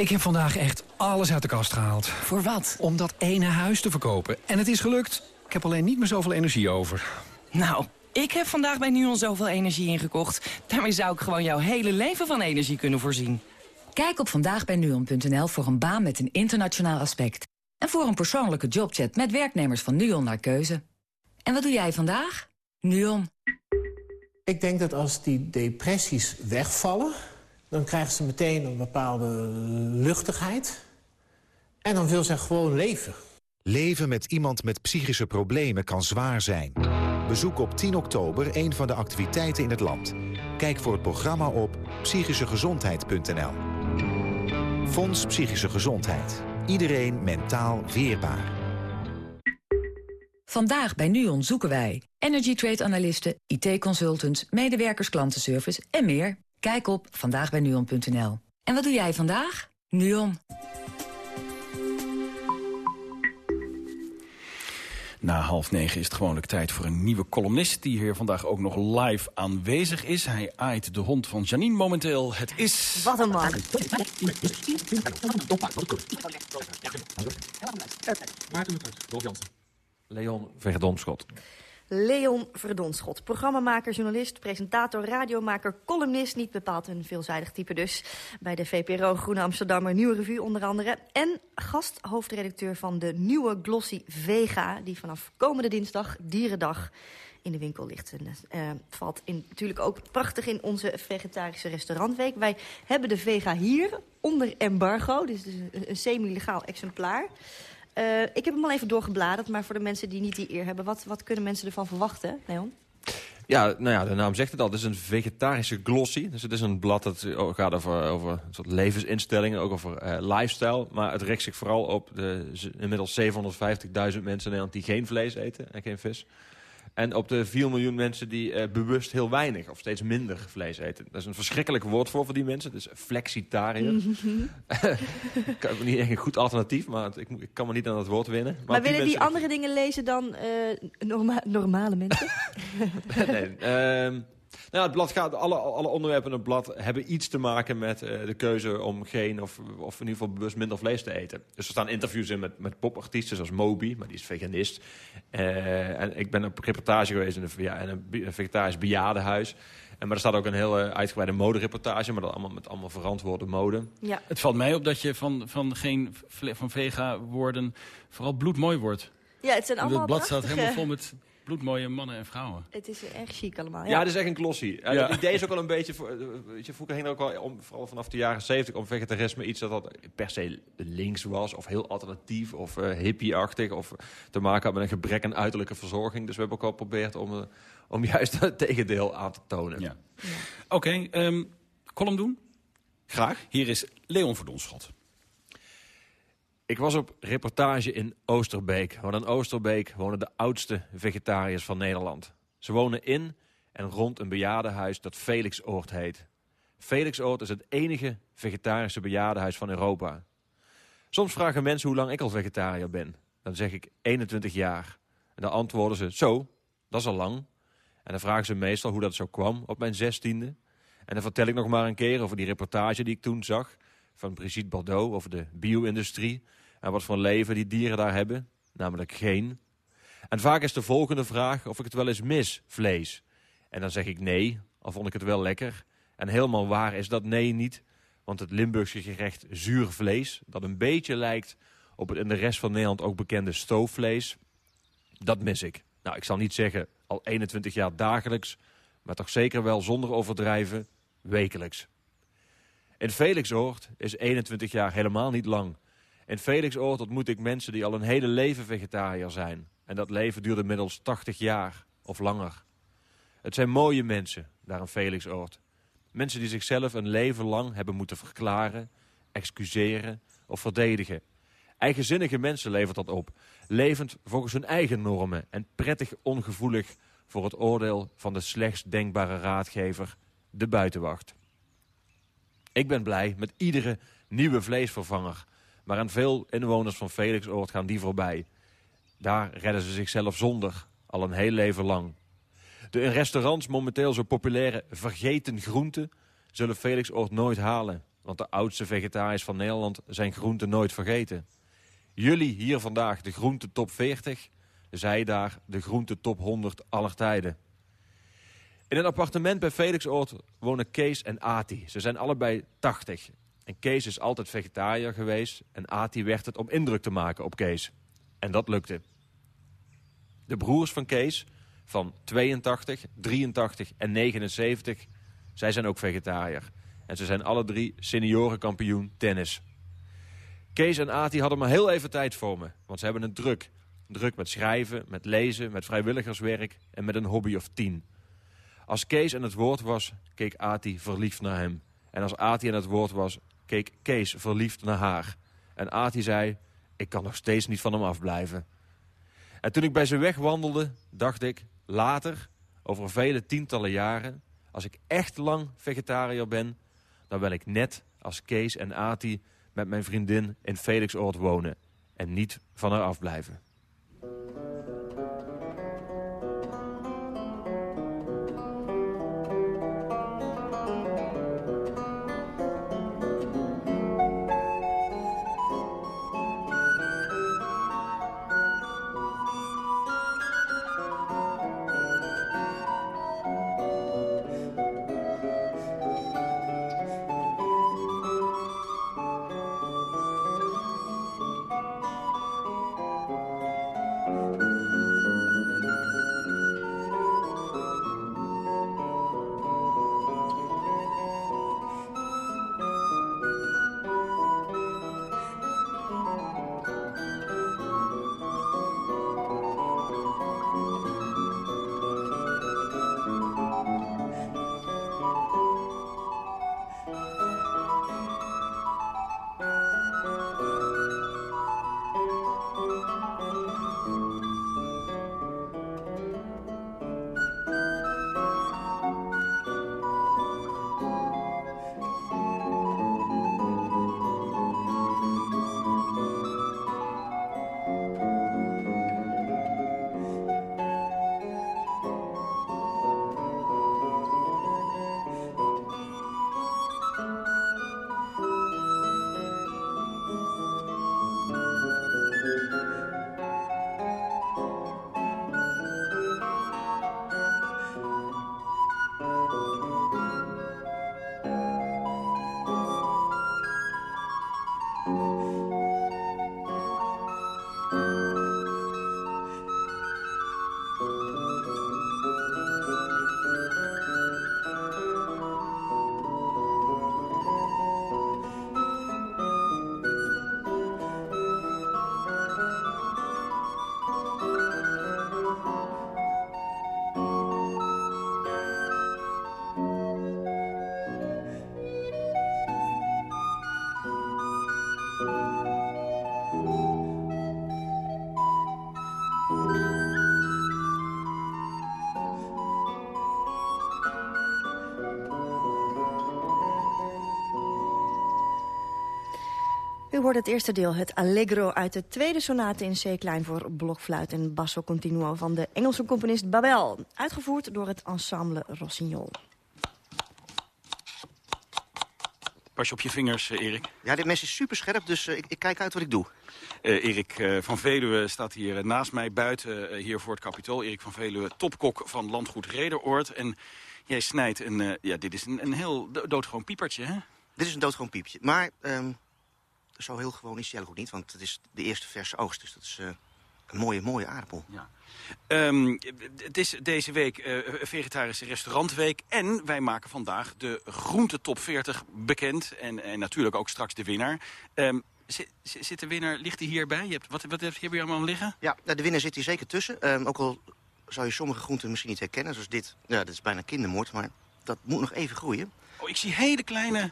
Ik heb vandaag echt alles uit de kast gehaald. Voor wat? Om dat ene huis te verkopen. En het is gelukt. Ik heb alleen niet meer zoveel energie over. Nou, ik heb vandaag bij NUON zoveel energie ingekocht. Daarmee zou ik gewoon jouw hele leven van energie kunnen voorzien. Kijk op vandaagbijnuon.nl voor een baan met een internationaal aspect. En voor een persoonlijke jobchat met werknemers van NUON naar keuze. En wat doe jij vandaag? NUON. Ik denk dat als die depressies wegvallen... dan krijgen ze meteen een bepaalde luchtigheid. En dan wil ze gewoon leven. Leven met iemand met psychische problemen kan zwaar zijn. Bezoek op 10 oktober een van de activiteiten in het land. Kijk voor het programma op psychischegezondheid.nl. Fonds Psychische Gezondheid. Iedereen mentaal weerbaar. Vandaag bij NUON zoeken wij energy trade analisten, IT-consultants, medewerkers klantenservice en meer. Kijk op vandaagbijnuon.nl. En wat doe jij vandaag? NUON. Na half negen is het gewoonlijk tijd voor een nieuwe columnist... die hier vandaag ook nog live aanwezig is. Hij aait de hond van Janine momenteel. Het is... Wat een man. Leon Verdomschot. Leon Verdonschot, programmamaker, journalist, presentator, radiomaker, columnist. Niet bepaald een veelzijdig type dus. Bij de VPRO Groene Amsterdammer Nieuwe Revue onder andere. En gasthoofdredacteur van de nieuwe Glossy Vega... die vanaf komende dinsdag, Dierendag, in de winkel ligt. En uh, valt in, natuurlijk ook prachtig in onze vegetarische restaurantweek. Wij hebben de Vega hier onder embargo. Dus een semi-legaal exemplaar. Uh, ik heb hem al even doorgebladerd, maar voor de mensen die niet die eer hebben... wat, wat kunnen mensen ervan verwachten, Leon? Ja, nou ja, de naam zegt het al. Het is een vegetarische glossy. Dus het is een blad dat gaat over, over een soort levensinstellingen, ook over uh, lifestyle. Maar het richt zich vooral op de inmiddels 750.000 mensen in Nederland die geen vlees eten en geen vis. En op de 4 miljoen mensen die uh, bewust heel weinig of steeds minder vlees eten. Dat is een verschrikkelijk woord voor voor die mensen. Dus flexitariër. Mm *laughs* -hmm. ik heb niet echt een goed alternatief, maar ik, ik, kan me niet aan het woord winnen. Maar, maar willen die, die andere dingen lezen dan uh, norma normale mensen? *laughs* nee, um, nou, het blad gaat, alle, alle onderwerpen in het blad hebben iets te maken met uh, de keuze om geen of, of in ieder geval bewust minder vlees te eten. Dus er staan interviews in met, met popartiesten zoals Moby, maar die is veganist. Uh, en ik ben op reportage geweest in een, ja, in een vegetarisch bejaardenhuis. En, maar er staat ook een hele uitgebreide modereportage, maar dat allemaal met allemaal verantwoorde mode. Ja. Het valt mij op dat je van, van geen van vega woorden vooral bloedmooi wordt. Ja, het zijn allemaal Het blad staat helemaal vol met bloedmooie mannen en vrouwen. Het is echt chic allemaal. Ja, ja het is echt een glossie. Ja. Het idee is ook wel een beetje... Voor, weet je, vroeger ging er ook wel, om, vooral vanaf de jaren 70 om vegetarisme iets dat, dat per se links was... of heel alternatief of uh, hippie-achtig... of te maken had met een gebrek aan uiterlijke verzorging. Dus we hebben ook al geprobeerd om, uh, om juist het tegendeel aan te tonen. Ja. ja. Oké, okay, um, column doen? Graag. Hier is Leon Verdonschot. Ik was op reportage in Oosterbeek. Want in Oosterbeek wonen de oudste vegetariërs van Nederland. Ze wonen in en rond een bejaardenhuis dat Felixoord heet. Felixoord is het enige vegetarische bejaardenhuis van Europa. Soms vragen mensen hoe lang ik al vegetariër ben. Dan zeg ik 21 jaar. En dan antwoorden ze, zo, dat is al lang. En dan vragen ze meestal hoe dat zo kwam op mijn zestiende. En dan vertel ik nog maar een keer over die reportage die ik toen zag... van Brigitte Bardot over de bio-industrie... en wat voor leven die dieren daar hebben. Namelijk geen. En vaak is de volgende vraag of ik het wel eens mis, vlees. En dan zeg ik nee, al vond ik het wel lekker. En helemaal waar is dat nee niet. Want het Limburgse gerecht zuur vlees... dat een beetje lijkt op het in de rest van Nederland ook bekende stoofvlees... dat mis ik. Nou, ik zal niet zeggen al 21 jaar dagelijks... maar toch zeker wel zonder overdrijven wekelijks. In Felixoord is 21 jaar helemaal niet lang. In Felixoord ontmoet ik mensen die al een hele leven vegetariër zijn. En dat leven duurt inmiddels 80 jaar of langer. Het zijn mooie mensen, daar in Felixoord. Mensen die zichzelf een leven lang hebben moeten verklaren, excuseren of verdedigen. Eigenzinnige mensen levert dat op. Levend volgens hun eigen normen en prettig ongevoelig voor het oordeel van de slechtst denkbare raadgever, de buitenwacht. Ik ben blij met iedere nieuwe vleesvervanger. Maar aan veel inwoners van Felixoord gaan die voorbij. Daar redden ze zichzelf zonder, al een heel leven lang. De in restaurants momenteel zo populaire vergeten groenten... zullen Felix Oort nooit halen. Want de oudste vegetariërs van Nederland zijn groenten nooit vergeten. Jullie hier vandaag de groente top 40. Zij daar de groente top 100 aller tijden. In een appartement bij Felix Oort wonen Kees en Ati. Ze zijn allebei 80. En Kees is altijd vegetariër geweest. En Ati werd het om indruk te maken op Kees. En dat lukte. De broers van Kees, van 82, 83 en 79, zij zijn ook vegetariër. En ze zijn alle drie seniorenkampioen tennis. Kees en Ati hadden maar heel even tijd voor me, want ze hebben een druk. Druk met schrijven, met lezen, met vrijwilligerswerk en met een hobby of tien. Als Kees aan het woord was, keek Ati verliefd naar hem. En als Ati aan het woord was, keek Kees verliefd naar haar. En Ati zei, ik kan nog steeds niet van hem afblijven. En toen ik bij ze wegwandelde, dacht ik, later, over vele tientallen jaren... als ik echt lang vegetariër ben, dan wil ik net als Kees en Ati... met mijn vriendin in Felixoord wonen en niet van haar afblijven. U hoort het eerste deel, het Allegro uit de tweede sonate in C-klein... voor blokfluit en basso continuo van de Engelse componist Babel. Uitgevoerd door het ensemble Rossignol. Pas je op je vingers, eh, Erik. Ja, dit mes is super scherp, dus eh, ik, ik, kijk uit wat ik doe. Uh, Erik uh, van Veluwe staat hier naast mij buiten, hier voor het kapitool. Erik van Veluwe, topkok van landgoed Rederoord. En jij snijdt een, ja, dit is een, een heel doodgewoon piepertje, hè? Dit is een doodgewoon piepje. Maar um, zo heel gewoon is het ook niet, want het is de eerste verse oogst. Dus dat is een mooie, mooie aardappel. Ja. Um, het is deze week uh, vegetarische restaurantweek. En wij maken vandaag de groentetop 40 bekend. En, en natuurlijk ook straks de winnaar. Um, zit, de winnaar, ligt hij hierbij? Je hebt, wat, wat heb je hier allemaal liggen? Ja, de winnaar zit hier zeker tussen. Um, ook al zou je sommige groenten misschien niet herkennen. Zoals dit. Ja, dit is bijna kindermoord, maar dat moet nog even groeien. Oh, ik zie hele kleine...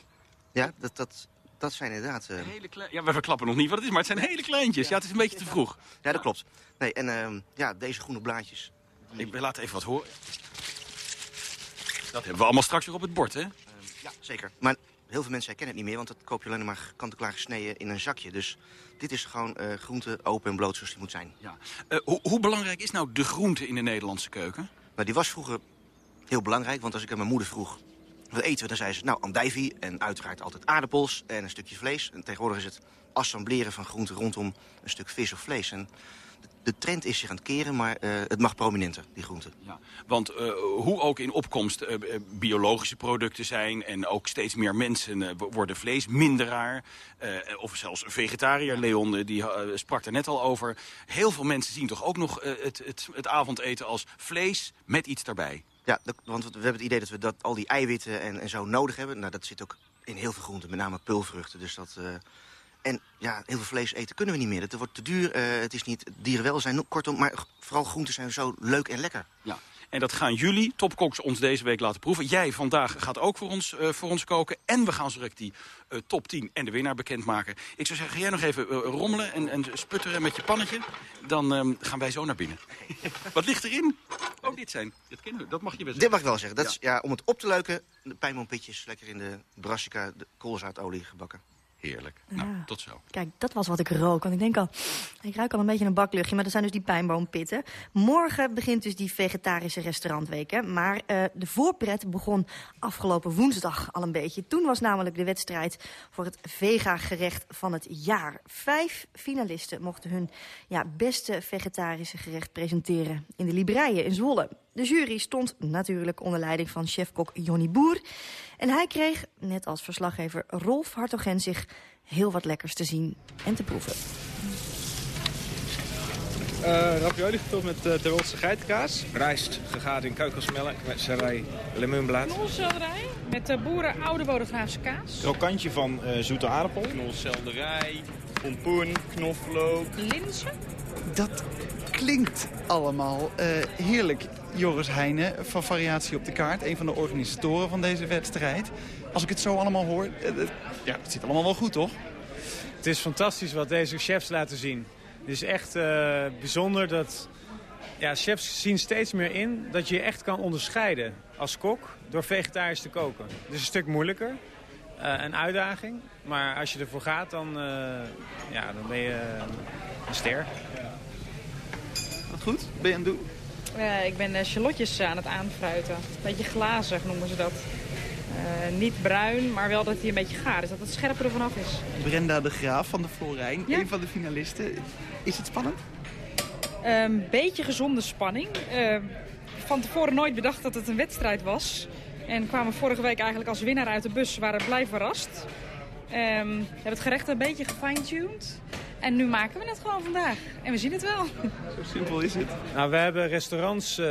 Ja, dat, dat, dat zijn inderdaad... Uh... Hele klein... Ja, we verklappen nog niet wat het is, maar het zijn hele kleintjes. Ja, ja het is een beetje te vroeg. Ja, dat klopt. Nee, en uh, ja, deze groene blaadjes... Die... Ik laat even wat horen. Dat hebben we allemaal straks weer op het bord, hè? Uh, ja, zeker. Maar heel veel mensen herkennen het niet meer, want dat koop je alleen maar kant-en-klaar gesneden in een zakje. Dus dit is gewoon uh, groente open en bloot zoals die moet zijn. Ja. Hoe, hoe, belangrijk is nou de groente in de Nederlandse keuken? Nou, die was vroeger heel belangrijk, want als ik aan mijn moeder vroeg... wat eten we, dan zei ze, nou, andijvie en uiteraard altijd aardappels en een stukje vlees. En tegenwoordig is het assembleren van groenten rondom een stuk vis of vlees. En de trend is zich aan het keren, maar uh, het mag prominenter, die groenten. Ja, want uh, hoe ook in opkomst uh, biologische producten zijn... en ook steeds meer mensen worden vlees minder raar. of zelfs vegetariër, Leon, die sprak er net al over. Heel veel mensen zien toch ook nog het, het, het avondeten als vlees met iets daarbij. Ja, want we hebben het idee dat we dat, al die eiwitten en, en zo nodig hebben. Nou, dat zit ook in heel veel groenten, met name pulvruchten. Dus dat... En ja, heel veel vlees eten kunnen we niet meer. Het wordt te duur, uh, het is niet dierenwelzijn, kortom. Maar vooral groenten zijn zo leuk en lekker. Ja. En dat gaan jullie, topkoks, ons deze week laten proeven. Jij vandaag gaat ook voor ons, uh, voor ons koken. En we gaan zo direct die uh, top 10 en de winnaar bekendmaken. Ik zou zeggen, ga jij nog even uh, rommelen en, en sputteren met je pannetje. Dan um, gaan wij zo naar binnen. *laughs* Wat ligt erin? Ook dit zijn. Dat kennen we. Dat mag je best Dit mag ik wel zeggen. Dat ja. Is, ja, om het op te leuken, de pijnboompitjes lekker in de brassica, de koolzaadolie gebakken. Heerlijk. Nou, Ja. tot zo. Kijk, dat was wat ik rook. Want ik denk al, ik ruik al een beetje een bakluchtje. Maar dat zijn dus die pijnboompitten. Morgen begint dus die vegetarische restaurantweek. Hè. Maar uh, de voorpret begon afgelopen woensdag al een beetje. Toen was namelijk de wedstrijd voor het vega-gerecht van het jaar. Vijf finalisten mochten hun ja, beste vegetarische gerecht presenteren in de Libreien in Zwolle. De jury stond natuurlijk onder leiding van chefkok Jonny Boer. En hij kreeg, net als verslaggever Rolf Hartogen, zich heel wat lekkers te zien en te proeven. Uh, ravioli gevuld met uh, Terwolse geitenkaas. Rijst gegaard in keukelsmelk met selderij, limoenblad. Knolselderij met uh, boeren oude Bodegraafse kaas. Krokantje van uh, zoete aardappel. Knolselderij, pompoen, knoflook. Linzen. Dat klinkt allemaal uh, heerlijk. Joris Heijnen van Variatie op de Kaart, een van de organisatoren van deze wedstrijd. Als ik het zo allemaal hoor, uh, ja, het zit allemaal wel goed, toch? Het is fantastisch wat deze chefs laten zien. Het is echt uh, bijzonder dat ja, chefs zien steeds meer in dat je je echt kan onderscheiden als kok door vegetarisch te koken. Het is een stuk moeilijker, uh, een uitdaging. Maar als je ervoor gaat, dan, uh, ja, dan ben je een ster. Wat goed, ben je aan het doen? Uh, ik ben shallotjes aan het aanfruiten. Een beetje glazig noemen ze dat. Uh, niet bruin, maar wel dat hij een beetje gaar is. Dat het scherper ervan af is. Brenda de Graaf van de Florijn, ja. een van de finalisten. Is het spannend? Een beetje gezonde spanning. Uh, van tevoren nooit bedacht dat het een wedstrijd was. En kwamen vorige week eigenlijk als winnaar uit de bus. waren blij verrast. Um, we hebben het gerecht een beetje gefine-tuned. En nu maken we het gewoon vandaag. En we zien het wel. Zo simpel is het. Nou, we hebben restaurants uh,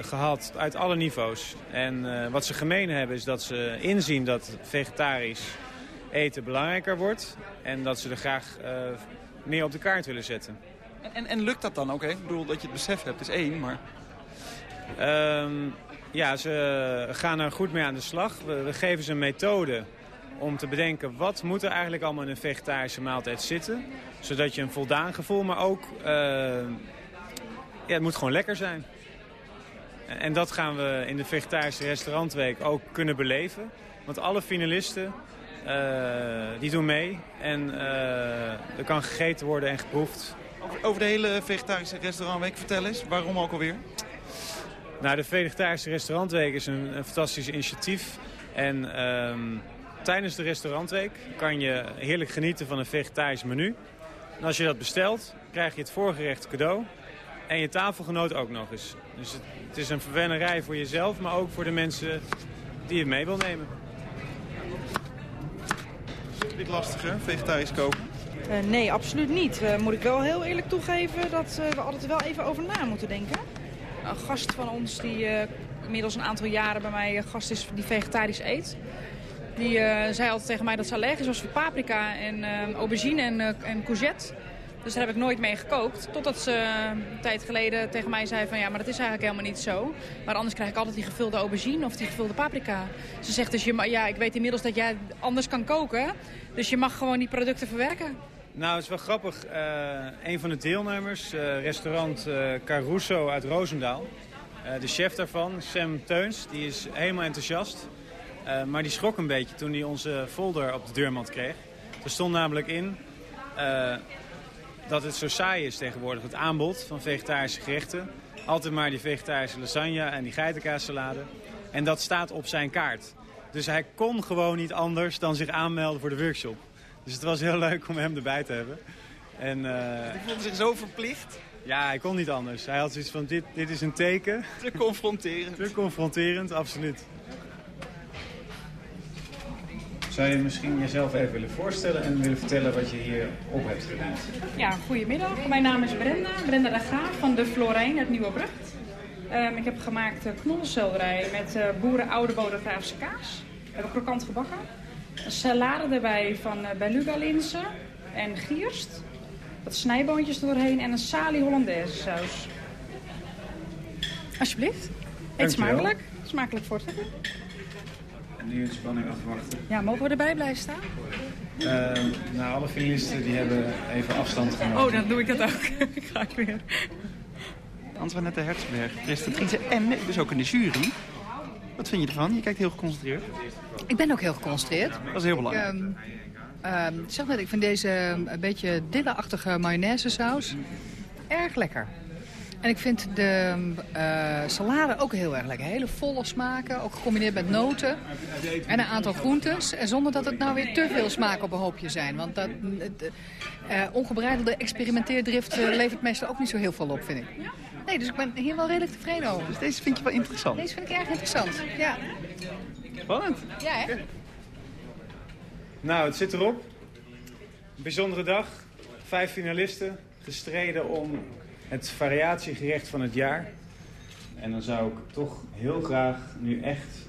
gehad uit alle niveaus. En uh, wat ze gemeen hebben is dat ze inzien dat vegetarisch eten belangrijker wordt. En dat ze er graag uh, meer op de kaart willen zetten. En, en, en, lukt dat dan ook? Hè? Ik bedoel, dat je het besef hebt is één, maar... Um, ja, ze gaan er goed mee aan de slag. We, we geven ze een methode om te bedenken wat moet er eigenlijk allemaal in een vegetarische maaltijd zitten. Zodat je een voldaan gevoel, maar ook, uh, ja, het moet gewoon lekker zijn. En, dat gaan we in de vegetarische restaurantweek ook kunnen beleven. Want alle finalisten, uh, die doen mee en uh, er kan gegeten worden en geproefd. Over, over de hele vegetarische restaurantweek, vertel eens, waarom ook alweer? Nou, de vegetarische restaurantweek is een, een fantastisch initiatief. En um, tijdens de restaurantweek kan je heerlijk genieten van een vegetarisch menu. En als je dat bestelt, krijg je het voorgerecht cadeau. En je tafelgenoot ook nog eens. Dus het, het is een verwennerij voor jezelf, maar ook voor de mensen die het mee wil nemen. Is dit lastiger, vegetarisch koken? Uh, nee, absoluut niet. Uh, moet ik wel heel eerlijk toegeven dat uh, we altijd wel even over na moeten denken. Een gast van ons die inmiddels een aantal jaren bij mij gast is die vegetarisch eet. Die uh, zei altijd tegen mij dat ze allergisch was voor paprika en uh, aubergine en, uh, en courgette. Dus daar heb ik nooit mee gekookt. Totdat ze een tijd geleden tegen mij zei van ja, maar dat is eigenlijk helemaal niet zo. Maar anders krijg ik altijd die gevulde aubergine of die gevulde paprika. Ze zegt dus, je, ja, ik weet inmiddels dat jij anders kan koken. Dus je mag gewoon die producten verwerken. Nou, het is wel grappig. een van de deelnemers, restaurant Caruso uit Roosendaal. de chef daarvan, Sam Teuns, die is helemaal enthousiast. Uh, maar die schrok een beetje toen hij onze folder op de deurmat kreeg. Er stond namelijk in uh, dat het zo saai is tegenwoordig, het aanbod van vegetarische gerechten. altijd maar die vegetarische lasagne en die geitenkaassalade. En dat staat op zijn kaart. Dus hij kon gewoon niet anders dan zich aanmelden voor de workshop. Dus het was heel leuk om hem erbij te hebben. En, uh, hij voelde zich zo verplicht. Ja, hij kon niet anders. Hij had zoiets van, dit, dit is een teken. Te confronterend. Te confronterend, absoluut. Zou je misschien jezelf even willen voorstellen en willen vertellen wat je hier op hebt gedaan? Ja, goedemiddag. Mijn naam is Brenda, Brenda de Graaf van de Florijn uit Nieuwebrug. Um, ik heb gemaakt uh, knolselderij met uh, boeren oude bodegraafse kaas. We hebben krokant gebakken. Een salade erbij van uh, beluga linzen en gierst. Wat snijboontjes doorheen en een salie Hollandaise saus. Alsjeblieft. Eet smakelijk. Smakelijk voortzetten. En nu in spanning afwachten. Ja, mogen we erbij blijven staan? Uh, nou, alle finalisten die hebben even afstand genomen. Oh, dan doe ik dat ook. *laughs* ik ga ik weer. Antoinette Hertzberg, presentatrice en dus ook in de jury. Wat vind je ervan? Je kijkt heel geconcentreerd. Ik ben ook heel geconcentreerd. Dat is heel belangrijk. Ik, um, uh, zeg net, ik vind deze een beetje dilla-achtige mayonaise saus erg lekker. En ik vind de uh, salade ook heel erg lekker. Hele volle smaken, ook gecombineerd met noten. En een aantal groentes. En zonder dat het nou weer te veel smaken op een hoopje zijn. Want dat, uh, ongebreidelde experimenteerdrift uh, levert meestal ook niet zo heel veel op, vind ik. Nee, dus ik ben hier wel redelijk tevreden over. Dus deze vind je wel interessant? Deze vind ik erg interessant, ja. Spannend. Ja, hè? Nou, het zit erop. Een bijzondere dag. Vijf finalisten gestreden om het variatiegerecht van het jaar. En dan zou ik toch heel graag nu echt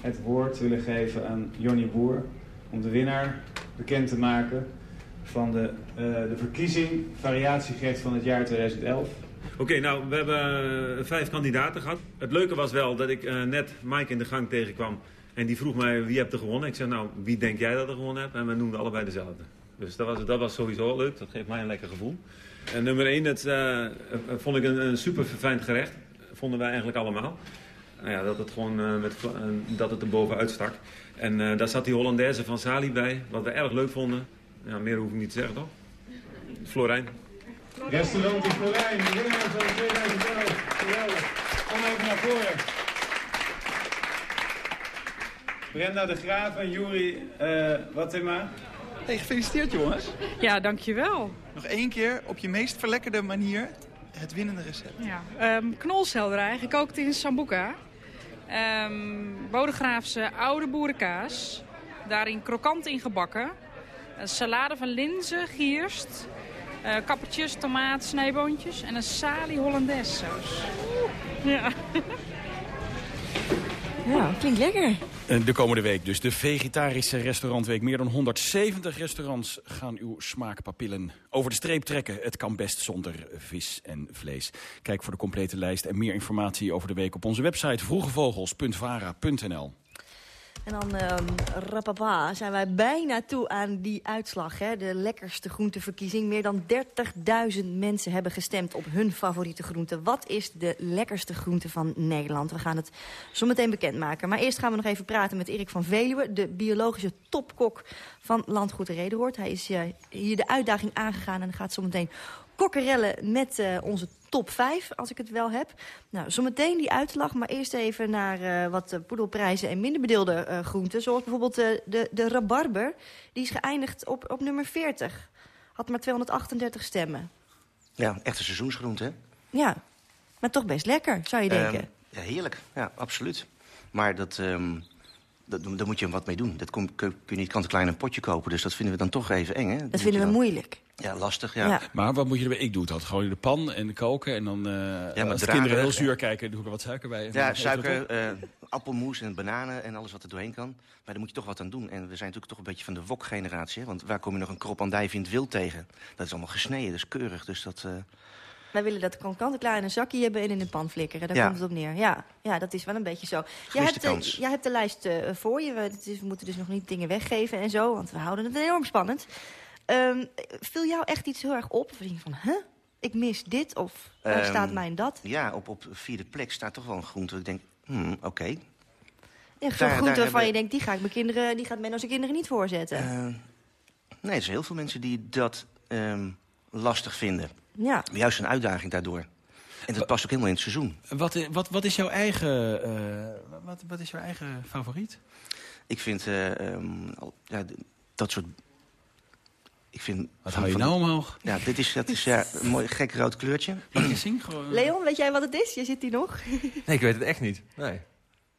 het woord willen geven aan Jonny Boer... om de winnaar bekend te maken van de, uh, de verkiezing variatiegerecht van het jaar 2011... Oké, nou, we hebben uh, vijf kandidaten gehad. Het leuke was wel dat ik uh, net Mike in de gang tegenkwam. En die vroeg mij, wie hebt er gewonnen? Ik zei, nou, wie denk jij dat er gewonnen hebt? En we noemden allebei dezelfde. Dus dat was, dat was sowieso leuk. Dat geeft mij een lekker gevoel. En nummer één, dat uh, vond ik een, een super verfijnd gerecht. Vonden wij eigenlijk allemaal. Nou ja, dat het gewoon met, dat het er bovenuit stak. En daar zat die Hollandaise van Sali bij. Wat we erg leuk vonden. Ja, meer hoef ik niet te zeggen, toch? Florijn. Restaurant in Florijn, de winnaar van 2011. Geweldig. Kom even naar voren. Brenda de Graaf en Juri uh, Watema. Hey, gefeliciteerd jongens. Ja, dankjewel. Nog één keer op je meest verlekkerde manier het winnende recept. Ja. Um, knolselderij, gekookt in sambuca. Um, Bodegraafse oude boerenkaas. Daarin krokant in gebakken. Een salade van linzen, gierst, uh, kappertjes, tomaat, snijboontjes en een salie Hollandaise saus. Ja. *laughs* Ja, klinkt lekker. De komende week dus de vegetarische restaurantweek. Meer dan 170 restaurants gaan uw smaakpapillen over de streep trekken. Het kan best zonder vis en vlees. Kijk voor de complete lijst en meer informatie over de week op onze website vroegevogels.vara.nl. En dan, um, rapapa, zijn wij bijna toe aan die uitslag. Hè? De lekkerste groenteverkiezing. Meer dan 30.000 mensen hebben gestemd op hun favoriete groente. Wat is de lekkerste groente van Nederland? We gaan het zo meteen bekendmaken. Maar eerst gaan we nog even praten met Erik van Veluwe... de biologische topkok van Landgoed Redehoort. Hij is uh, hier de uitdaging aangegaan en gaat zo meteen kokkerellen met uh, onze top 5, als ik het wel heb. Nou, zometeen die uitslag, maar eerst even naar uh, wat uh, poedelprijzen en minder bedeelde uh, groenten. Zoals bijvoorbeeld de, de rabarber, die is geëindigd op, op nummer 40. Had maar 238 stemmen. Ja, echte seizoensgroente, hè? Ja, maar toch best lekker, zou je denken. Um, ja, heerlijk. Ja, absoluut. Maar dat... Um... Dat, daar moet je wat mee doen. Dat kun, kun je niet kant-klein een potje kopen. Dus dat vinden we dan toch even eng, hè? Dat, dat vinden we dan... moeilijk. Ja, lastig, ja. ja. Maar wat moet je erbij? Ik doe dat gewoon in de pan en koken. En dan, uh, ja, als de kinderen heel zuur kijken, doe ik er wat suiker bij. Ja, suiker, uh, appelmoes en bananen en alles wat er doorheen kan. Maar daar moet je toch wat aan doen. En we zijn natuurlijk toch een beetje van de wok-generatie. Want waar kom je nog een krop andijvie in het wild tegen? Dat is allemaal gesneden, dus keurig. Dus dat... Uh... Wij willen dat kant-en-klaar in een zakje hebben en in een pan flikkeren. Daar ja. komt het op neer. Ja, ja, dat is wel een beetje zo. Jij hebt, de, jij hebt de lijst uh, voor je. We, is, we moeten dus nog niet dingen weggeven en zo. Want we houden het enorm spannend. Um, viel jou echt iets heel erg op? Of denk je van, huh? Ik mis dit of waar um, staat mijn dat? Ja, op, op vierde plek staat toch wel een groente. Ik denk, hmm, oké. Okay. Ja, zo'n groente waarvan hebben... je denkt, die, ga ik mijn kinderen, die gaat Menno zijn kinderen niet voorzetten. Uh, nee, er zijn heel veel mensen die dat um, lastig vinden. Ja. Juist een uitdaging daardoor. En dat past ook helemaal in het seizoen. Wat, wat, wat is jouw eigen, eh, wat, wat is jouw eigen favoriet? Ik vind eh, ehm, ja, dat soort... Ik vind Wat hou je van- nou omhoog? Ja, dit is, dat is ja, een mooi gek rood kleurtje. Mag je zien? Gewoon... Leon, weet jij wat het is? Je zit hier nog. Nee, ik weet het echt niet. Nee.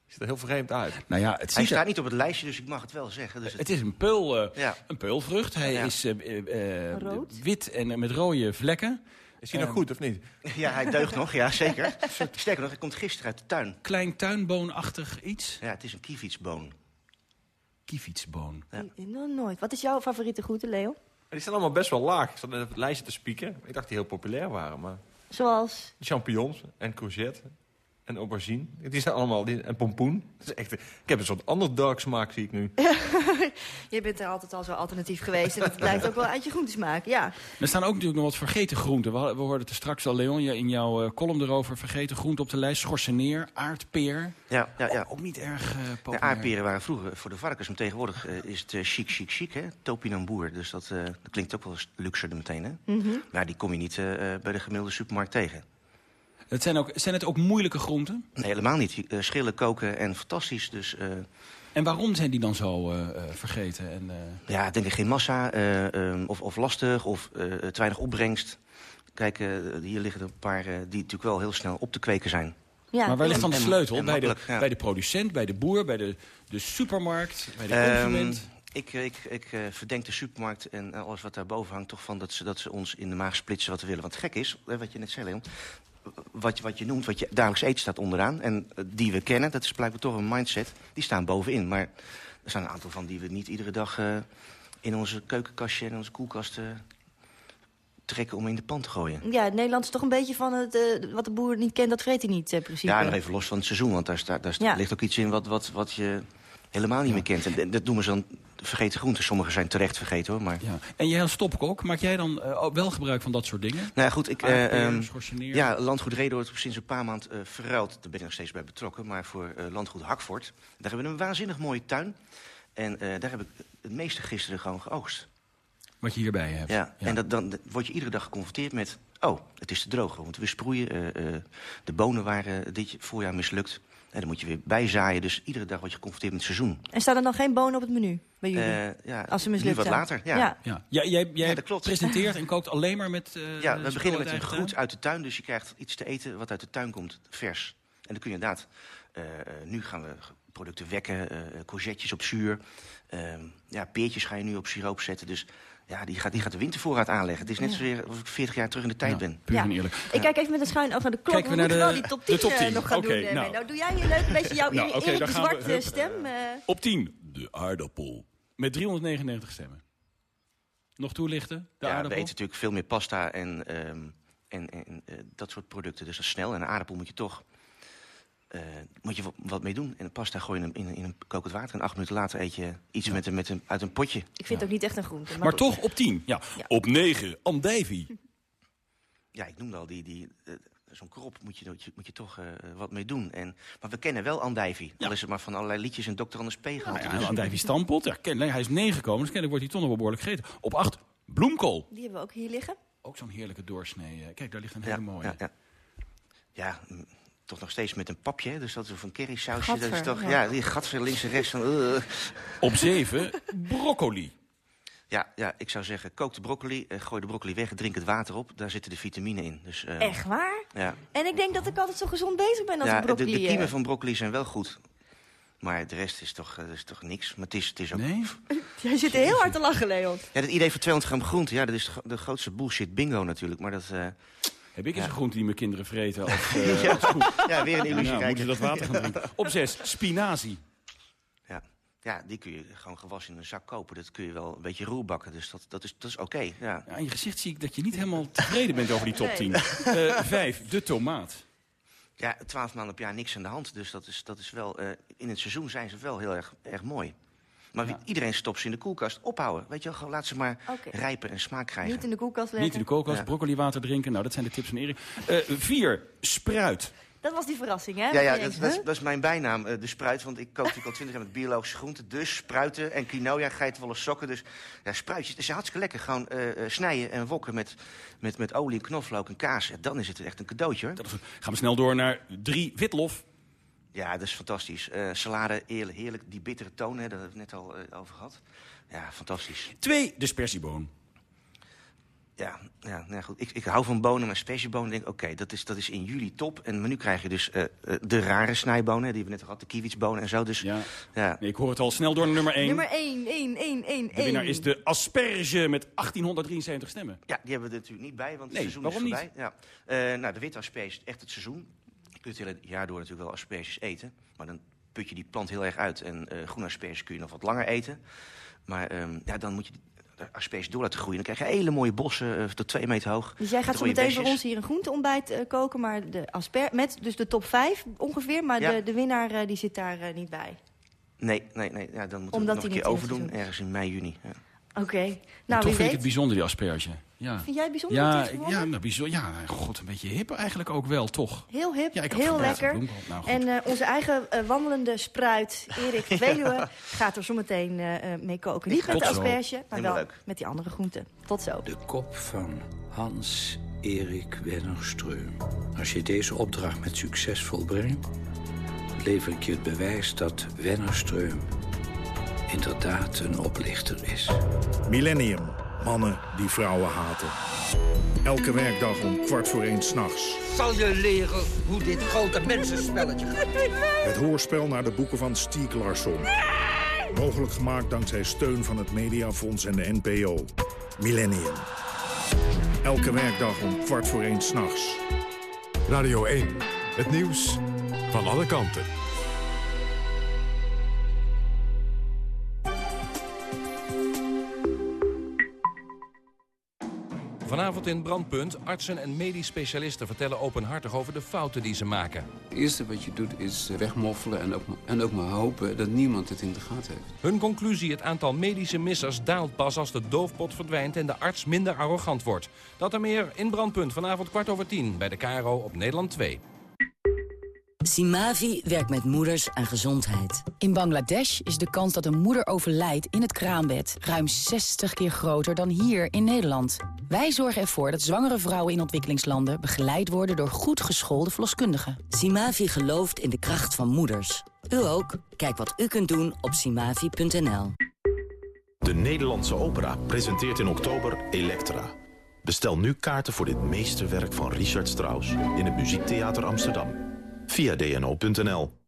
Ziet er heel vreemd uit. Nou ja, het, Hij ziet er- staat niet op het lijstje, dus ik mag het wel zeggen. Dus het is een, peul, eh, Ja. een peulvrucht. Hij Ja. is eh, eh, wit en met rode vlekken. Is hij nog Ehm, goed of niet? *laughs* Ja, hij deugt nog, ja, zeker. Sterker nog, hij komt gisteren uit de tuin. Klein tuinboonachtig iets. Ja, het is een kievietsboon. Kievietsboon. Nog nooit. Wat is jouw favoriete groente, Leo? Die staan allemaal best wel laag. Ik zat net op het lijstje te spieken. Ik dacht die heel populair waren, maar... Zoals? Champignons en courgette en aubergine. Die zijn allemaal... Die, en pompoen. Dat is echt, ik heb een soort underdog smaak, zie ik nu. *laughs* Je bent er altijd al zo alternatief geweest. En dat *laughs* blijft ook wel uit je groentes maken, ja. Er staan ook natuurlijk nog wat vergeten groenten. We, we hoorden het er straks al, Leon, je- in jouw eh, column erover. Vergeten groenten op de lijst. Schorseneer, aardpeer. Ja, ja, ja. Ook niet erg De populair. aardperen waren vroeger voor de varkens, maar tegenwoordig eh, is het chic, chic, chic, hè? Topinambour. Dus dat, eh, dat klinkt ook wel eens luxer meteen, hè? Mhm. Maar die kom je niet bij de gemiddelde supermarkt tegen. Het zijn, ook, zijn het ook moeilijke groenten? Nee, helemaal niet. Eh, schillen, koken en fantastisch. Dus eh, En waarom zijn die dan zo eh, eh, vergeten? En, eh, ja, denk ik geen massa, eh, ehm, of, of lastig, of eh, te weinig opbrengst. Kijk, eh, hier liggen er een paar die natuurlijk wel heel snel op te kweken zijn. ja. maar waar ligt dan de sleutel? bij, de, ja. bij de producent, bij de boer, bij de, de supermarkt, bij de Ehm, consument? ik ik, ik verdenk de supermarkt en alles wat daarboven hangt... toch van dat ze, dat ze ons in de maag splitsen wat we willen. Want gek is, wat je net zei, Leon... Wat, je- wat je noemt, wat je dagelijks eet, staat onderaan. En eh, die we kennen, dat is blijkbaar toch een mindset, die staan bovenin. Maar er zijn een aantal van die we niet iedere dag... eh, in onze keukenkastje en onze koelkast eh, trekken om in de pan te gooien. Ja, Nederland is toch een beetje van het, eh, wat de boer niet kent, dat vreet hij niet, eh, principe. Ja, nog even los van het seizoen, want daar, staat, daar Ja. ligt ook iets in wat, wat, wat je helemaal niet meer kent. En dat noemen ze dan vergeten groenten. Sommigen zijn terecht vergeten hoor, maar... Ja. En jij als stopkok, maak jij dan eh, ook wel gebruik van dat soort dingen? Nou ja, goed, ik, eh, ehm, ja, Landgoed Reden wordt sinds een paar maanden eh, verruild. Daar ben ik nog steeds bij betrokken. Maar voor eh, Landgoed Hakvoort, daar hebben we een waanzinnig mooie tuin. En daar heb ik het meeste gisteren gewoon geoogst. Wat je hierbij hebt. Ja, en dat, dan word je iedere dag geconfronteerd met... oh, het is te droog, want we sproeien. de bonen waren dit voorjaar mislukt. En dan moet je weer bijzaaien. Dus iedere dag word je geconfronteerd met het seizoen. En staan er dan geen bonen op het menu bij jullie? Eh, ja, Als ze nu mislukt wat zijn. later, ja. Ja. Ja. Ja, jij jij Ja, dat klopt. presenteert en kookt alleen maar met... eh, Ja, we beginnen met een groet tuin? uit de tuin. Dus je krijgt iets te eten wat uit de tuin komt, vers. En dan kun je inderdaad... eh, eh, nu gaan we producten wekken, eh courgettes op zuur. Ehm, ja, peertjes ga je nu op siroop zetten. Dus ja, die gaat, die gaat de wintervoorraad aanleggen. Het is net Ja. zozeer of ik 40 jaar terug in de tijd ben. Puur Ja. en eerlijk. Ik kijk even met een schuin oog naar de klok. Kijken we we naar moeten de- wel die top 10, de top eh, 10. nog gaan Oké, doen. eh, nou. Menno. doe jij hier leuk een beetje jouw *laughs* Nou, Erik we- Zwarte hup, stem? eh. Op 10, de aardappel. Met 399 stemmen. Nog toelichten, de ja, we aardappel? eten natuurlijk veel meer pasta en, ehm, en, en eh, dat soort producten. Dus dat is snel. En een aardappel moet je toch eh, moet je wat, mee doen. En een pasta gooi je in, in, in een kokend water. En acht minuten later eet je iets met, een, met een, uit een potje. Ik vind het ook niet echt een groente. Maar, toch op 10. Ja. Op 9, andijvie. Ja, ik noemde al die... die eh, Zo'n krop moet je, moet je, toch eh, wat mee doen. En, maar we kennen wel andijvie. Al is het maar van allerlei liedjes en Dr. Anders P. gehaald. Ja, Dus- andijvie stampot. Ja, ken- hij is 9 gekomen, dus kennelijk wordt hij toch nog wel behoorlijk gegeten. Op 8, bloemkool. Die hebben we ook hier liggen. Ook zo'n heerlijke doorsnee. Kijk, daar ligt een Ja, hele mooie. ja, ja. Toch nog steeds met een papje. hè. Dus dat is van currysausje. Dat is toch, ja. ja. die gatver links en rechts. Van, eh. Op 7, broccoli. Ja, ja, ik zou zeggen, kook de broccoli, eh, gooi de broccoli weg, drink het water op. Daar zitten de vitamine in. Dus, eh, Echt waar? Ja, En ik denk dat ik altijd zo gezond bezig ben als ja de, broccoli... de eh, kiemen van broccoli zijn wel goed. Maar de rest is toch, eh, is toch niks. Maar het is, het is ook... Nee? *laughs* Jij zit heel hard te lachen, Leon. Ja, het idee van 200 gram groente, ja, dat is de de grootste bullshit bingo natuurlijk. Maar dat... Heb ik eens een groente die mijn kinderen vreten? Of, *laughs* eh, Ja. als koe? Ja, weer een illusie Nou, kijken. moeten ze dat water gaan drinken. Op 6, spinazie. ja. ja, die kun je gewoon gewassen in een zak kopen. Dat kun je wel een beetje roerbakken. Dus dat, dat is, dat is oké. ja. Ja, aan je gezicht zie ik dat je niet helemaal tevreden bent over die top 10. Nee. *laughs* Eh, vijf, de tomaat. Ja, twaalf maanden per jaar niks aan de hand. Dus dat is, dat is wel... eh, in het seizoen zijn ze wel heel erg, erg mooi. Maar wie- iedereen stopt ze in de koelkast. Ophouden. Weet je wel, gewoon laat ze maar Oké. rijpen en smaak krijgen. Niet in de koelkast leggen. Niet in de koelkast, Ja. broccoli water drinken. Nou, dat zijn de tips van Erik. Eh, vier, spruit. Dat was die verrassing, hè? Ja, ja dat, dat, is, dat is mijn bijnaam, eh, de spruit. Want ik kook natuurlijk al twintig jaar met biologische groenten. Dus spruiten en quinoa, geitenwolle sokken. Dus ja, spruitjes, het is hartstikke lekker. Gewoon eh, snijden en wokken met, met, met olie en knoflook en kaas. Ja, dan is het echt een cadeautje, hoor. Gaan we snel door naar drie witlof. Ja, dat is fantastisch. Eh, salade, heerlijk, heerlijk. Die bittere toon, hè, daar hebben we het net al eh, over gehad. Ja, fantastisch. Twee, dispersieboon. Ja, ja nou goed. Ik, ik hou van bonen, maar speciebonen denk ik... oké, dat, is, dat is in juli top. En, maar nu krijg je dus eh, eh, de rare snijbonen, die we net hadden. De kiewitsbonen en zo. Dus, ja. ja. Nee, ik hoor het al snel door naar nummer 1. Nummer 1, 1, 1, 1, De winnaar is de asperge met 1873 stemmen. Ja, die hebben we er natuurlijk niet bij, want het Nee, seizoen waarom is niet? voorbij. Ja. Eh, nou, de witte asperge is echt het seizoen. Je kunt het hele jaar door natuurlijk wel asperges eten. Maar dan put je die plant heel erg uit. En eh groene asperges kun je nog wat langer eten. Maar ehm, ja, dan moet je de asperges door laten groeien. Dan krijg je hele mooie bossen, eh, tot twee meter hoog. Dus jij gaat zo meteen voor ons hier een groenteontbijt eh, koken, maar de asper met dus de top 5 ongeveer, maar Ja. de, de winnaar die zit daar niet bij. Nee, nee, nee. Ja, dan moeten Omdat we het nog een keer overdoen. Ergens in mei, juni. Ja. Oké, nou Toch vind ik het bijzonder, die asperge. Ja. Vind jij het bijzonder Ja, ja, nou, bijzonder, ja, god, een beetje hip eigenlijk ook wel, toch? Heel hip, Ja, ik had heel lekker. Nou, en eh, onze eigen eh, wandelende spruit, Erik *laughs* Veluwe, gaat er zo meteen eh, eh, mee koken. Niet met de asperge, maar wel leuk. met die andere groenten. Tot zo. De kop van Hans-Erik Wennerstreum. Als je deze opdracht met succes volbrengt... lever ik je het bewijs dat Wennerstreum inderdaad een oplichter is. Millennium. Mannen die vrouwen haten. Elke werkdag om kwart voor één s'nachts. Zal je leren hoe dit grote mensenspelletje gaat? Het hoorspel naar de boeken van Stieg Larsson. Mogelijk gemaakt dankzij steun van het Mediafonds en de NPO. Millennium. Elke werkdag om kwart voor één s'nachts. Radio 1. Het nieuws van alle kanten. Vanavond in Brandpunt, artsen en medisch specialisten vertellen openhartig over de fouten die ze maken. Het eerste wat je doet is wegmoffelen en ook, en ook maar hopen dat niemand het in de gaten heeft. Hun conclusie, het aantal medische missers daalt pas als de doofpot verdwijnt en de arts minder arrogant wordt. Dat en meer in Brandpunt, vanavond kwart over tien bij de KRO op Nederland 2. Simavi werkt met moeders aan gezondheid. In Bangladesh is de kans dat een moeder overlijdt in het kraambed... ruim 60 keer groter dan hier in Nederland. Wij zorgen ervoor dat zwangere vrouwen in ontwikkelingslanden... begeleid worden door goed geschoolde verloskundigen. Simavi gelooft in de kracht van moeders. U ook? Kijk wat u kunt doen op simavi.nl. De Nederlandse Opera presenteert in oktober Elektra. Bestel nu kaarten voor dit meesterwerk van Richard Strauss... in het Muziektheater Amsterdam. Via dno.nl.